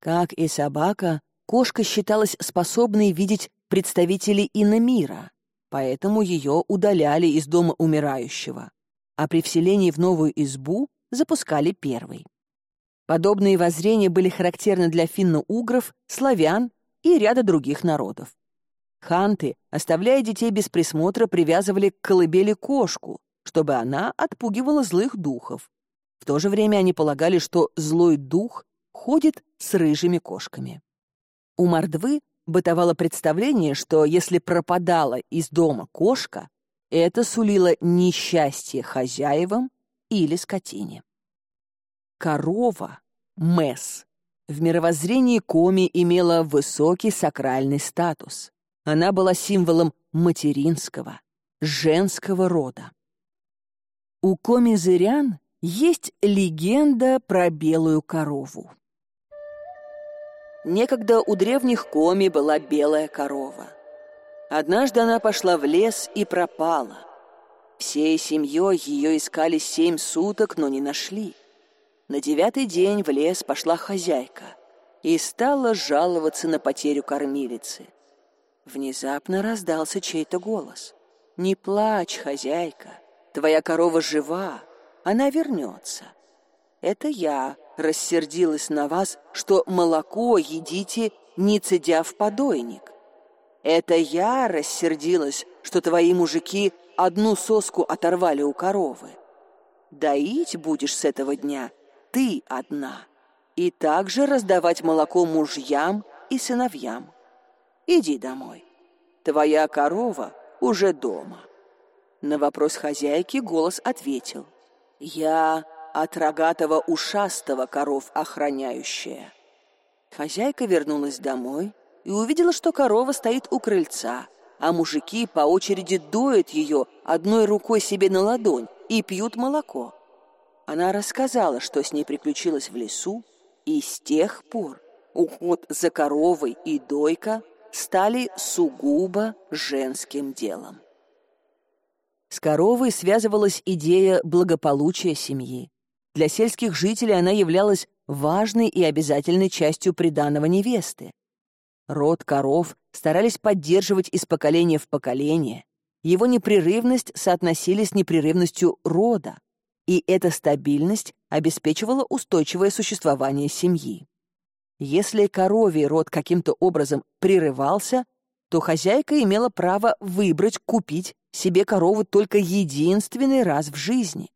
Как и собака, кошка считалась способной видеть представителей иномира, поэтому ее удаляли из дома умирающего, а при вселении в новую избу запускали первый. Подобные воззрения были характерны для финно-угров, славян и ряда других народов. Ханты, оставляя детей без присмотра, привязывали к колыбели кошку, чтобы она отпугивала злых духов. В то же время они полагали, что злой дух ходит с рыжими кошками. У мордвы бытовало представление, что если пропадала из дома кошка, это сулило несчастье хозяевам или скотине. Корова, мэс, в мировоззрении коми имела высокий сакральный статус. Она была символом материнского, женского рода. У комизырян есть легенда про белую корову. Некогда у древних коми была белая корова. Однажды она пошла в лес и пропала. Всей семьей ее искали семь суток, но не нашли. На девятый день в лес пошла хозяйка и стала жаловаться на потерю кормилицы. Внезапно раздался чей-то голос. «Не плачь, хозяйка, твоя корова жива, она вернется. Это я рассердилась на вас, что молоко едите, не цедя в подойник. Это я рассердилась, что твои мужики одну соску оторвали у коровы. Доить будешь с этого дня ты одна, и также раздавать молоко мужьям и сыновьям. Иди домой. Твоя корова уже дома. На вопрос хозяйки голос ответил. Я от рогатого ушастого коров охраняющая. Хозяйка вернулась домой и увидела, что корова стоит у крыльца, а мужики по очереди доят ее одной рукой себе на ладонь и пьют молоко. Она рассказала, что с ней приключилось в лесу, и с тех пор уход за коровой и дойка стали сугубо женским делом. С коровой связывалась идея благополучия семьи. Для сельских жителей она являлась важной и обязательной частью приданого невесты. Род коров старались поддерживать из поколения в поколение. Его непрерывность соотносили с непрерывностью рода, и эта стабильность обеспечивала устойчивое существование семьи. Если коровий род каким-то образом прерывался, то хозяйка имела право выбрать купить себе корову только единственный раз в жизни.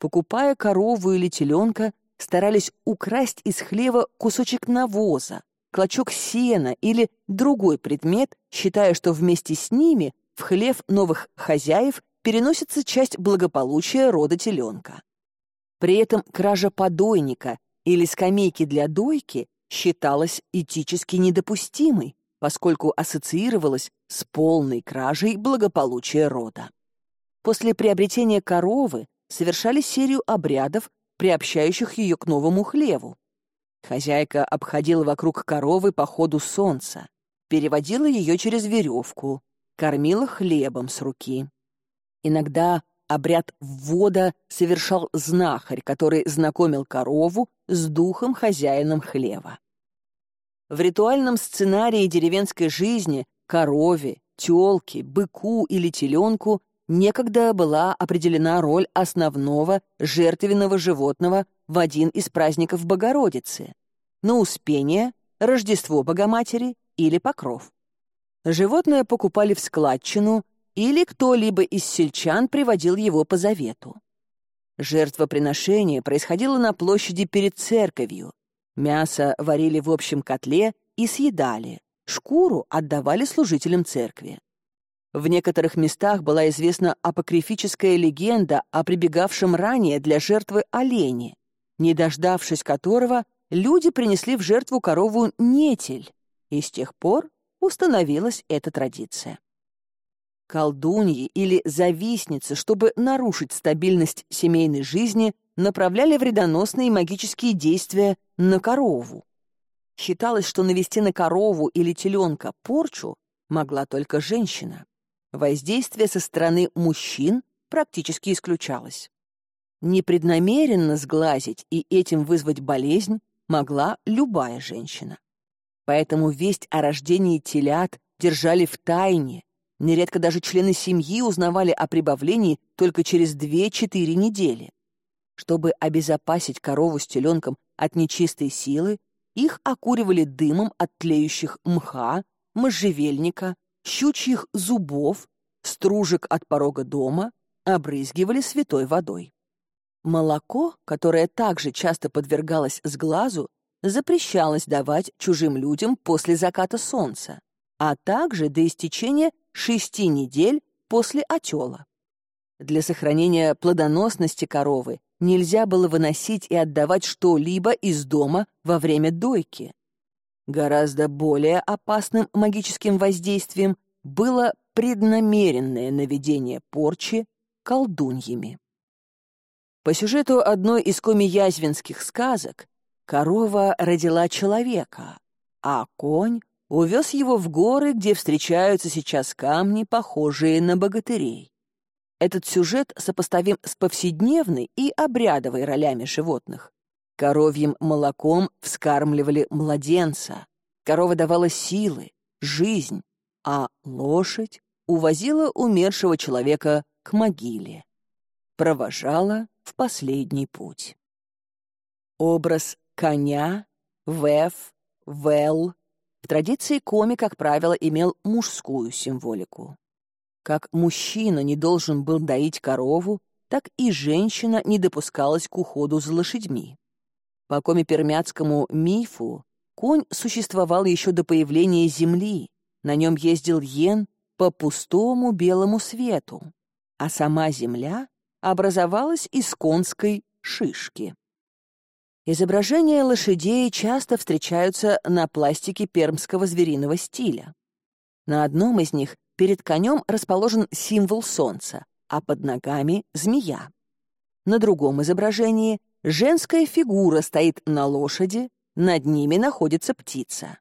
Покупая корову или теленка, старались украсть из хлева кусочек навоза, клочок сена или другой предмет, считая, что вместе с ними в хлев новых хозяев переносится часть благополучия рода теленка. При этом кража подойника или скамейки для дойки считалась этически недопустимой, поскольку ассоциировалась с полной кражей благополучия рода. После приобретения коровы совершали серию обрядов, приобщающих ее к новому хлеву. Хозяйка обходила вокруг коровы по ходу солнца, переводила ее через веревку, кормила хлебом с руки. Иногда обряд ввода совершал знахарь, который знакомил корову с духом хозяином хлева. В ритуальном сценарии деревенской жизни корове, тёлке, быку или теленку некогда была определена роль основного жертвенного животного в один из праздников Богородицы — на Успение, Рождество Богоматери или Покров. Животное покупали в складчину или кто-либо из сельчан приводил его по завету. Жертвоприношение происходило на площади перед церковью. Мясо варили в общем котле и съедали, шкуру отдавали служителям церкви. В некоторых местах была известна апокрифическая легенда о прибегавшем ранее для жертвы олене, не дождавшись которого люди принесли в жертву корову нетель, и с тех пор установилась эта традиция колдуньи или завистницы, чтобы нарушить стабильность семейной жизни, направляли вредоносные магические действия на корову. Считалось, что навести на корову или теленка порчу могла только женщина. Воздействие со стороны мужчин практически исключалось. Непреднамеренно сглазить и этим вызвать болезнь могла любая женщина. Поэтому весть о рождении телят держали в тайне, Нередко даже члены семьи узнавали о прибавлении только через 2-4 недели. Чтобы обезопасить корову с теленком от нечистой силы, их окуривали дымом от тлеющих мха, можжевельника, щучьих зубов, стружек от порога дома, обрызгивали святой водой. Молоко, которое также часто подвергалось сглазу, запрещалось давать чужим людям после заката солнца, а также до истечения шести недель после отела. Для сохранения плодоносности коровы нельзя было выносить и отдавать что-либо из дома во время дойки. Гораздо более опасным магическим воздействием было преднамеренное наведение порчи колдуньями. По сюжету одной из комиязвинских сказок корова родила человека, а конь увез его в горы, где встречаются сейчас камни, похожие на богатырей. Этот сюжет сопоставим с повседневной и обрядовой ролями животных. Коровьим молоком вскармливали младенца, корова давала силы, жизнь, а лошадь увозила умершего человека к могиле, провожала в последний путь. Образ коня, вев, вел, в традиции коми, как правило, имел мужскую символику. Как мужчина не должен был доить корову, так и женщина не допускалась к уходу за лошадьми. По коми-пермяцкому мифу конь существовал еще до появления земли, на нем ездил йен по пустому белому свету, а сама земля образовалась из конской шишки. Изображения лошадей часто встречаются на пластике пермского звериного стиля. На одном из них перед конем расположен символ солнца, а под ногами — змея. На другом изображении женская фигура стоит на лошади, над ними находится птица.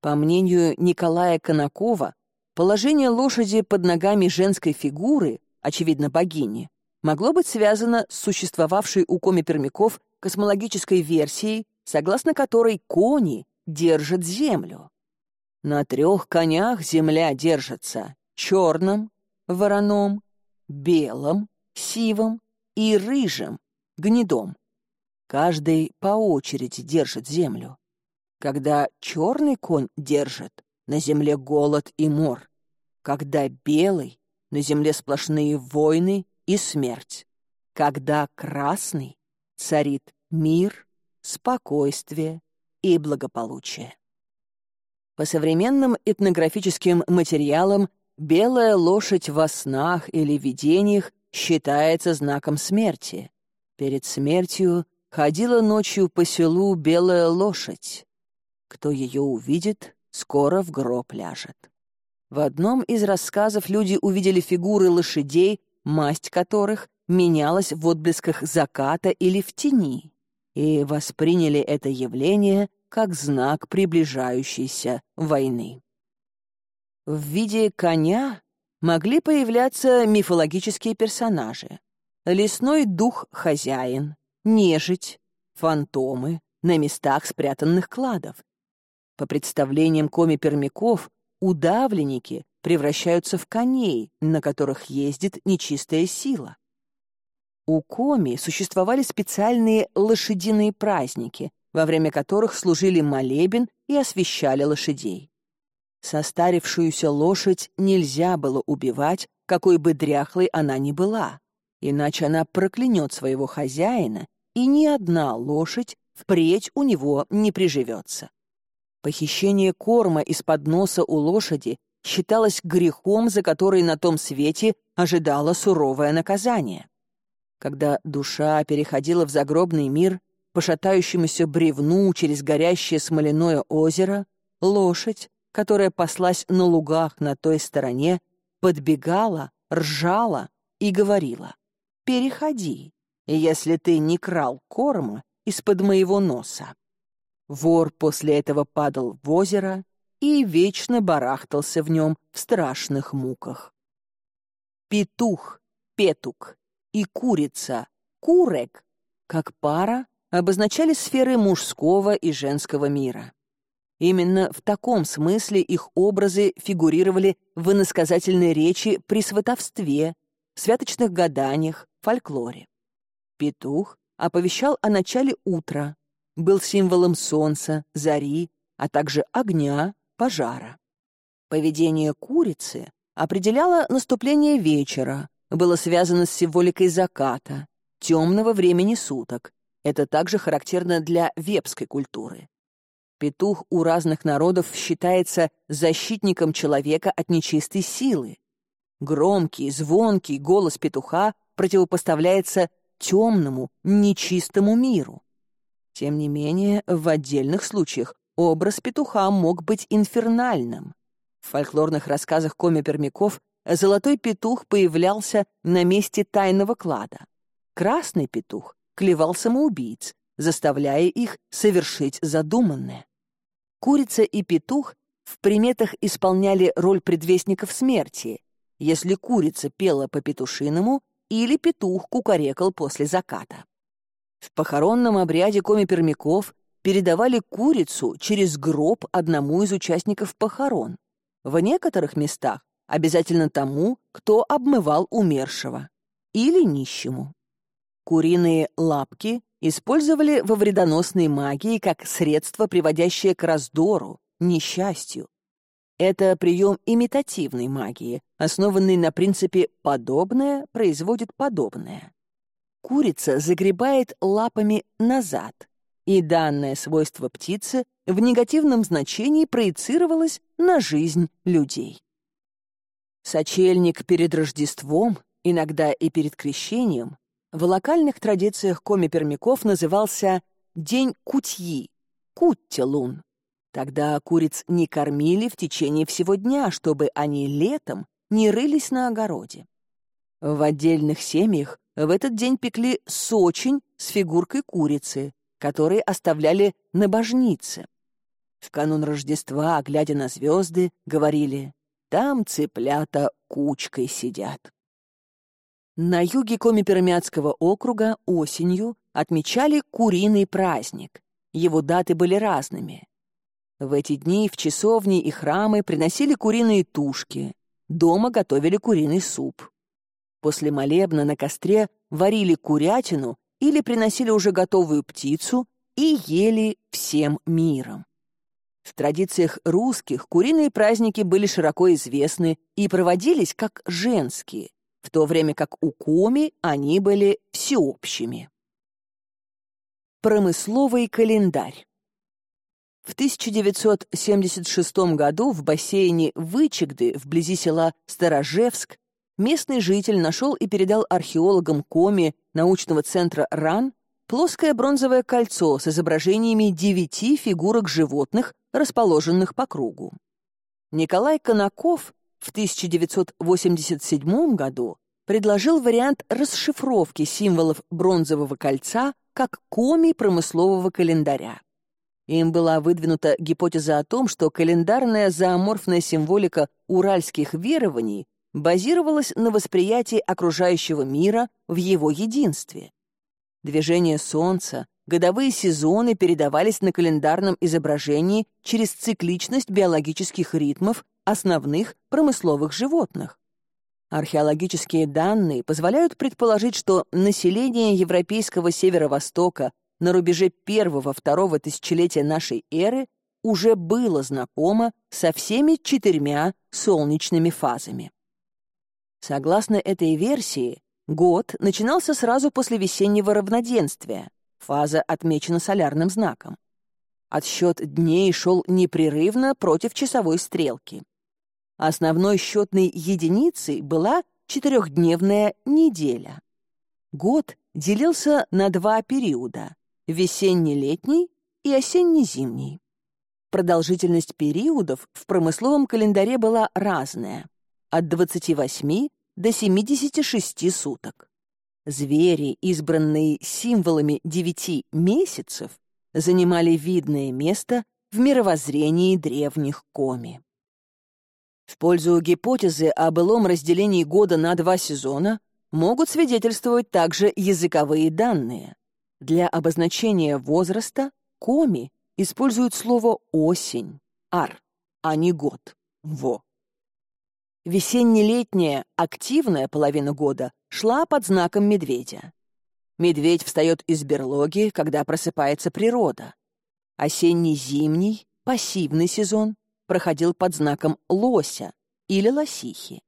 По мнению Николая Конакова, положение лошади под ногами женской фигуры, очевидно богини, могло быть связано с существовавшей у коми-пермяков космологической версией, согласно которой кони держат землю. На трех конях земля держится — черном, вороном, белом, сивом и рыжим, гнедом. Каждый по очереди держит землю. Когда черный конь держит, на земле голод и мор. Когда белый, на земле сплошные войны и смерть. Когда красный, царит мир, спокойствие и благополучие. По современным этнографическим материалам белая лошадь во снах или видениях считается знаком смерти. Перед смертью ходила ночью по селу белая лошадь. Кто ее увидит, скоро в гроб ляжет. В одном из рассказов люди увидели фигуры лошадей, масть которых менялась в отблесках заката или в тени, и восприняли это явление как знак приближающейся войны. В виде коня могли появляться мифологические персонажи. Лесной дух-хозяин, нежить, фантомы на местах спрятанных кладов, по представлениям коми-пермяков, удавленники превращаются в коней, на которых ездит нечистая сила. У коми существовали специальные лошадиные праздники, во время которых служили молебен и освещали лошадей. Состарившуюся лошадь нельзя было убивать, какой бы дряхлой она ни была, иначе она проклянет своего хозяина, и ни одна лошадь впредь у него не приживется. Похищение корма из-под носа у лошади считалось грехом, за который на том свете ожидало суровое наказание. Когда душа переходила в загробный мир, по бревну через горящее смоляное озеро, лошадь, которая паслась на лугах на той стороне, подбегала, ржала и говорила «Переходи, если ты не крал корма из-под моего носа». Вор после этого падал в озеро и вечно барахтался в нем в страшных муках. Петух, петук и курица, курек, как пара, обозначали сферы мужского и женского мира. Именно в таком смысле их образы фигурировали в иносказательной речи при сватовстве, святочных гаданиях, фольклоре. Петух оповещал о начале утра, был символом солнца, зари, а также огня, пожара. Поведение курицы определяло наступление вечера, было связано с символикой заката, темного времени суток. Это также характерно для вепской культуры. Петух у разных народов считается защитником человека от нечистой силы. Громкий, звонкий голос петуха противопоставляется темному, нечистому миру. Тем не менее, в отдельных случаях образ петуха мог быть инфернальным. В фольклорных рассказах коми-пермяков золотой петух появлялся на месте тайного клада. Красный петух клевал самоубийц, заставляя их совершить задуманное. Курица и петух в приметах исполняли роль предвестников смерти, если курица пела по петушиному или петух кукарекал после заката. В похоронном обряде коми-пермяков передавали курицу через гроб одному из участников похорон. В некоторых местах обязательно тому, кто обмывал умершего, или нищему. Куриные лапки использовали во вредоносной магии как средство, приводящее к раздору, несчастью. Это прием имитативной магии, основанный на принципе «подобное производит подобное». Курица загребает лапами назад, и данное свойство птицы в негативном значении проецировалось на жизнь людей. Сочельник перед Рождеством, иногда и перед крещением, в локальных традициях коми-пермяков назывался «День кутьи» — куттелун. Тогда куриц не кормили в течение всего дня, чтобы они летом не рылись на огороде. В отдельных семьях в этот день пекли сочень с фигуркой курицы, которые оставляли на божнице. В канун Рождества, глядя на звезды, говорили «Там цыплята кучкой сидят». На юге Коми-Пермяцкого округа осенью отмечали куриный праздник. Его даты были разными. В эти дни в часовни и храмы приносили куриные тушки, дома готовили куриный суп. После молебна на костре варили курятину или приносили уже готовую птицу и ели всем миром. В традициях русских куриные праздники были широко известны и проводились как женские, в то время как у коми они были всеобщими. Промысловый календарь в 1976 году в бассейне Вычегды, вблизи села Старожевск, местный житель нашел и передал археологам Коми научного центра РАН плоское бронзовое кольцо с изображениями девяти фигурок животных, расположенных по кругу. Николай Конаков в 1987 году предложил вариант расшифровки символов бронзового кольца как коми промыслового календаря. Им была выдвинута гипотеза о том, что календарная зооморфная символика уральских верований базировалась на восприятии окружающего мира в его единстве. Движение Солнца, годовые сезоны передавались на календарном изображении через цикличность биологических ритмов основных промысловых животных. Археологические данные позволяют предположить, что население европейского северо-востока на рубеже первого-второго тысячелетия нашей эры уже было знакомо со всеми четырьмя солнечными фазами. Согласно этой версии, год начинался сразу после весеннего равноденствия, фаза отмечена солярным знаком. Отсчет дней шел непрерывно против часовой стрелки. Основной счетной единицей была четырехдневная неделя. Год делился на два периода весенне-летний и осенне-зимний. Продолжительность периодов в промысловом календаре была разная — от 28 до 76 суток. Звери, избранные символами девяти месяцев, занимали видное место в мировоззрении древних коми. В пользу гипотезы о былом разделении года на два сезона могут свидетельствовать также языковые данные. Для обозначения возраста коми используют слово «осень» — «ар», а не «год» — «во». Весенне-летняя, активная половина года шла под знаком медведя. Медведь встает из берлоги, когда просыпается природа. Осенний-зимний, пассивный сезон проходил под знаком лося или лосихи.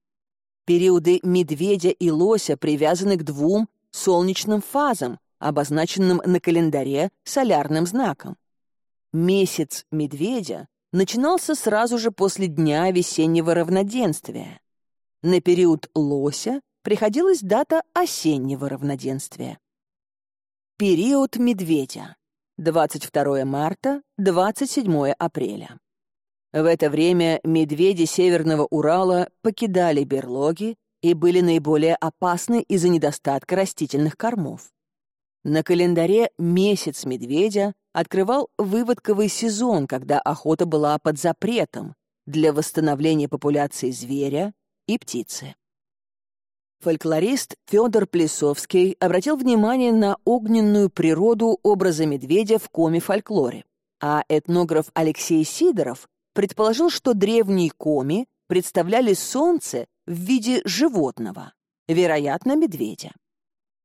Периоды медведя и лося привязаны к двум солнечным фазам, обозначенным на календаре солярным знаком. Месяц медведя начинался сразу же после дня весеннего равноденствия. На период лося приходилась дата осеннего равноденствия. Период медведя. 22 марта, 27 апреля. В это время медведи Северного Урала покидали берлоги и были наиболее опасны из-за недостатка растительных кормов. На календаре месяц медведя открывал выводковый сезон, когда охота была под запретом для восстановления популяции зверя и птицы. Фольклорист Федор Плесовский обратил внимание на огненную природу образа медведя в коми-фольклоре, а этнограф Алексей Сидоров предположил, что древние коми представляли солнце в виде животного, вероятно, медведя.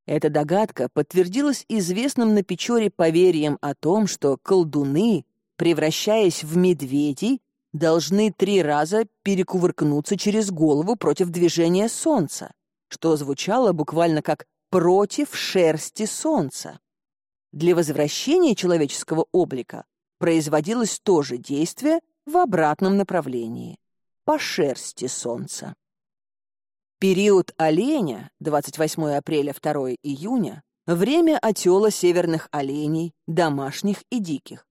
Эта догадка подтвердилась известным на Печоре поверьем о том, что колдуны, превращаясь в медведей, должны три раза перекувыркнуться через голову против движения солнца, что звучало буквально как «против шерсти солнца». Для возвращения человеческого облика производилось то же действие в обратном направлении — по шерсти солнца. Период оленя, 28 апреля 2 июня, время отела северных оленей, домашних и диких.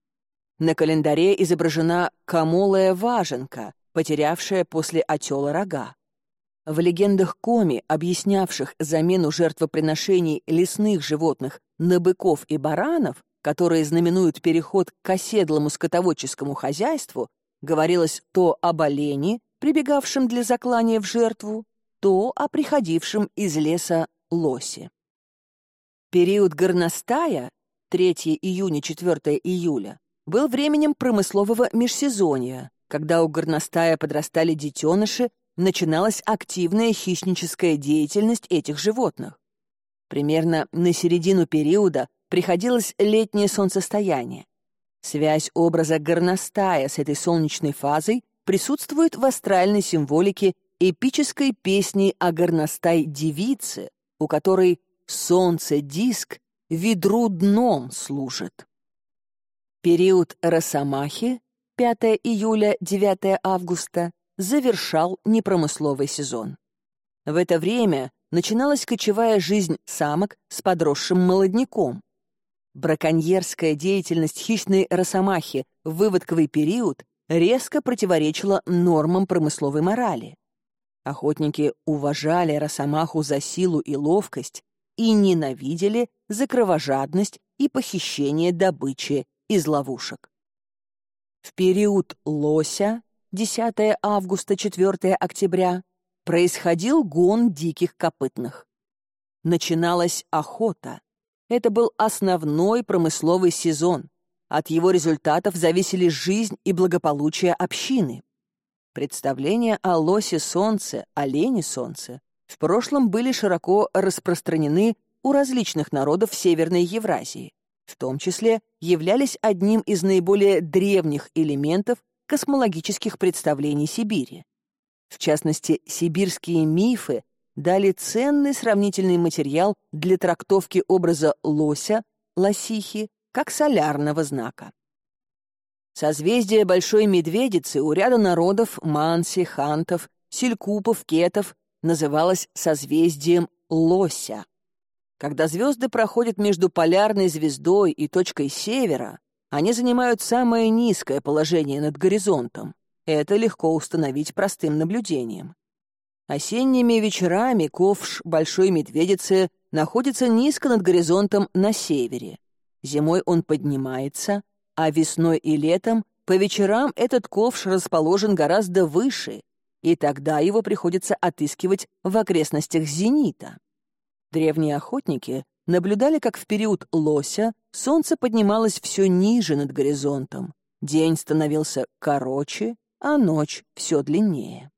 На календаре изображена камолая важенка, потерявшая после отела рога. В легендах Коми, объяснявших замену жертвоприношений лесных животных на быков и баранов, которые знаменуют переход к оседлому скотоводческому хозяйству, говорилось то об олене, прибегавшем для заклания в жертву, то о приходившем из леса лосе. Период горностая, 3 июня 4 июля, был временем промыслового межсезонья, когда у горностая подрастали детеныши, начиналась активная хищническая деятельность этих животных. Примерно на середину периода приходилось летнее солнцестояние. Связь образа горностая с этой солнечной фазой присутствует в астральной символике эпической песни о горностай-девице, у которой солнце-диск ведру дном служит. Период Росомахи 5 июля-9 августа завершал непромысловый сезон. В это время начиналась кочевая жизнь самок с подросшим молодняком. Браконьерская деятельность хищной росомахи в выводковый период резко противоречила нормам промысловой морали. Охотники уважали росомаху за силу и ловкость и ненавидели за кровожадность и похищение добычи из ловушек. В период лося 10 августа, 4 октября, происходил гон диких копытных. Начиналась охота. Это был основной промысловый сезон. От его результатов зависели жизнь и благополучие общины. Представления о лосе солнце, олене солнце в прошлом были широко распространены у различных народов Северной Евразии, в том числе являлись одним из наиболее древних элементов космологических представлений Сибири. В частности, сибирские мифы дали ценный сравнительный материал для трактовки образа лося, лосихи, как солярного знака. Созвездие Большой Медведицы у ряда народов манси, хантов, селькупов, кетов называлось созвездием лося. Когда звезды проходят между полярной звездой и точкой севера, они занимают самое низкое положение над горизонтом. Это легко установить простым наблюдением. Осенними вечерами ковш Большой Медведицы находится низко над горизонтом на севере. Зимой он поднимается, а весной и летом по вечерам этот ковш расположен гораздо выше, и тогда его приходится отыскивать в окрестностях зенита. Древние охотники наблюдали, как в период лося солнце поднималось все ниже над горизонтом, день становился короче, а ночь все длиннее.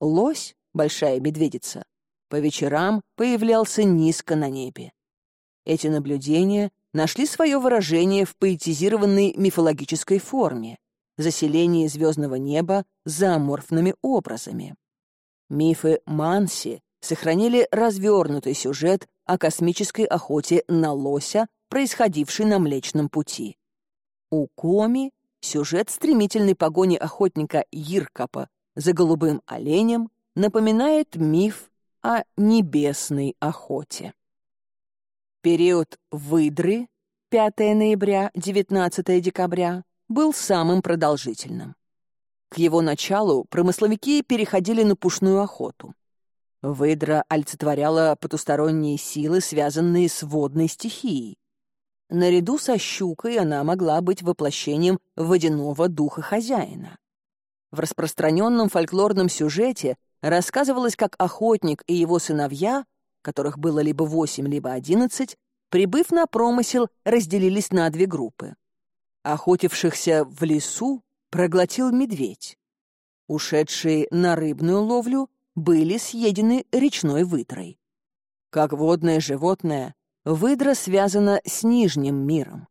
Лось, большая медведица, по вечерам появлялся низко на небе. Эти наблюдения нашли свое выражение в поэтизированной мифологической форме, заселении звездного неба зооморфными образами. Мифы Манси сохранили развернутый сюжет о космической охоте на лося, происходившей на Млечном пути. У Коми сюжет стремительной погони охотника Иркапа за голубым оленем напоминает миф о небесной охоте. Период выдры 5 ноября 19 декабря был самым продолжительным. К его началу промысловики переходили на пушную охоту. Выдра олицетворяла потусторонние силы, связанные с водной стихией. Наряду со щукой она могла быть воплощением водяного духа хозяина. В распространенном фольклорном сюжете рассказывалось, как охотник и его сыновья, которых было либо восемь, либо одиннадцать, прибыв на промысел, разделились на две группы. Охотившихся в лесу проглотил медведь. Ушедшие на рыбную ловлю были съедены речной выдрой. Как водное животное, выдра связана с Нижним миром.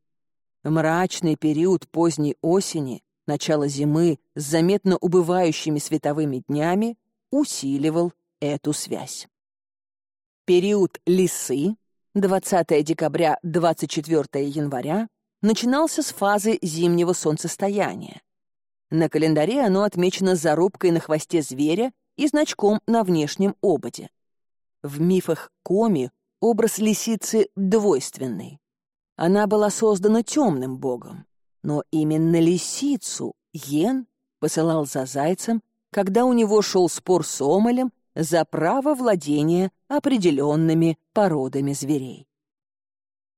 Мрачный период поздней осени, начало зимы с заметно убывающими световыми днями усиливал эту связь. Период лисы 20 декабря 24 января начинался с фазы зимнего солнцестояния. На календаре оно отмечено зарубкой на хвосте зверя и значком на внешнем ободе. В мифах Коми образ лисицы двойственный. Она была создана темным богом, но именно лисицу Йен посылал за зайцем, когда у него шел спор с Омалем за право владения определенными породами зверей.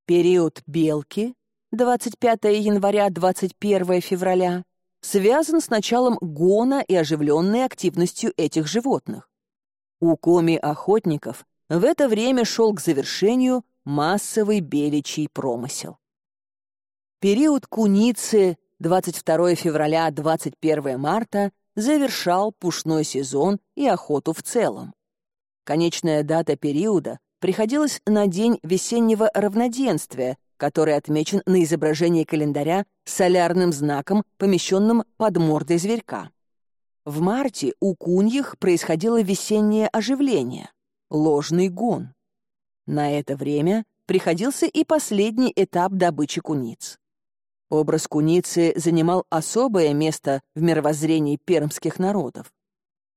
Период белки 25 января 21 февраля связан с началом гона и оживленной активностью этих животных. У коми-охотников в это время шел к завершению массовый беличий промысел. Период куницы 22 февраля 21 марта завершал пушной сезон и охоту в целом. Конечная дата периода приходилась на день весеннего равноденствия, который отмечен на изображении календаря солярным знаком, помещенным под мордой зверька. В марте у куньих происходило весеннее оживление — ложный гон. На это время приходился и последний этап добычи куниц. Образ куницы занимал особое место в мировоззрении пермских народов.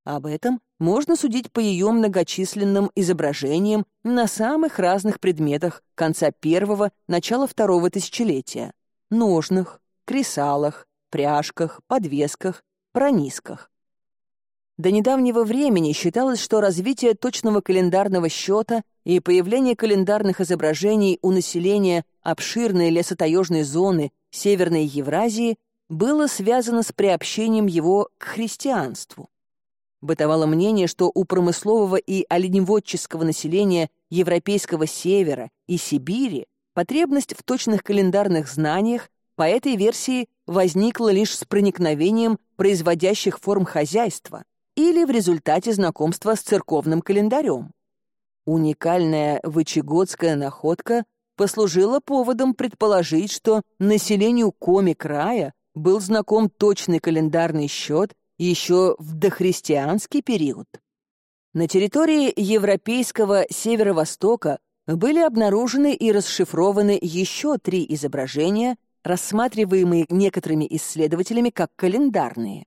Об этом можно судить по ее многочисленным изображениям на самых разных предметах конца первого, начала второго тысячелетия — ножных, кресалах, пряжках, подвесках, пронисках. До недавнего времени считалось, что развитие точного календарного счета и появление календарных изображений у населения обширной лесотаежной зоны Северной Евразии было связано с приобщением его к христианству. Бытовало мнение, что у промыслового и оленеводческого населения Европейского Севера и Сибири потребность в точных календарных знаниях по этой версии возникла лишь с проникновением производящих форм хозяйства или в результате знакомства с церковным календарем. Уникальная вычегодская находка послужила поводом предположить, что населению Коми-края был знаком точный календарный счет еще в дохристианский период. На территории европейского северо-востока были обнаружены и расшифрованы еще три изображения, рассматриваемые некоторыми исследователями как календарные.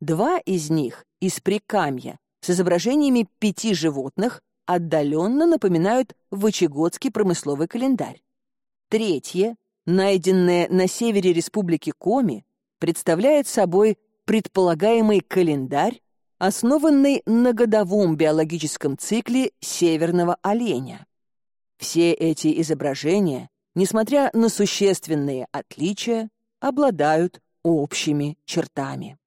Два из них из Прикамья с изображениями пяти животных отдаленно напоминают Вычегодский промысловый календарь. Третье, найденное на севере Республики Коми, представляет собой предполагаемый календарь, основанный на годовом биологическом цикле северного оленя. Все эти изображения, несмотря на существенные отличия, обладают общими чертами.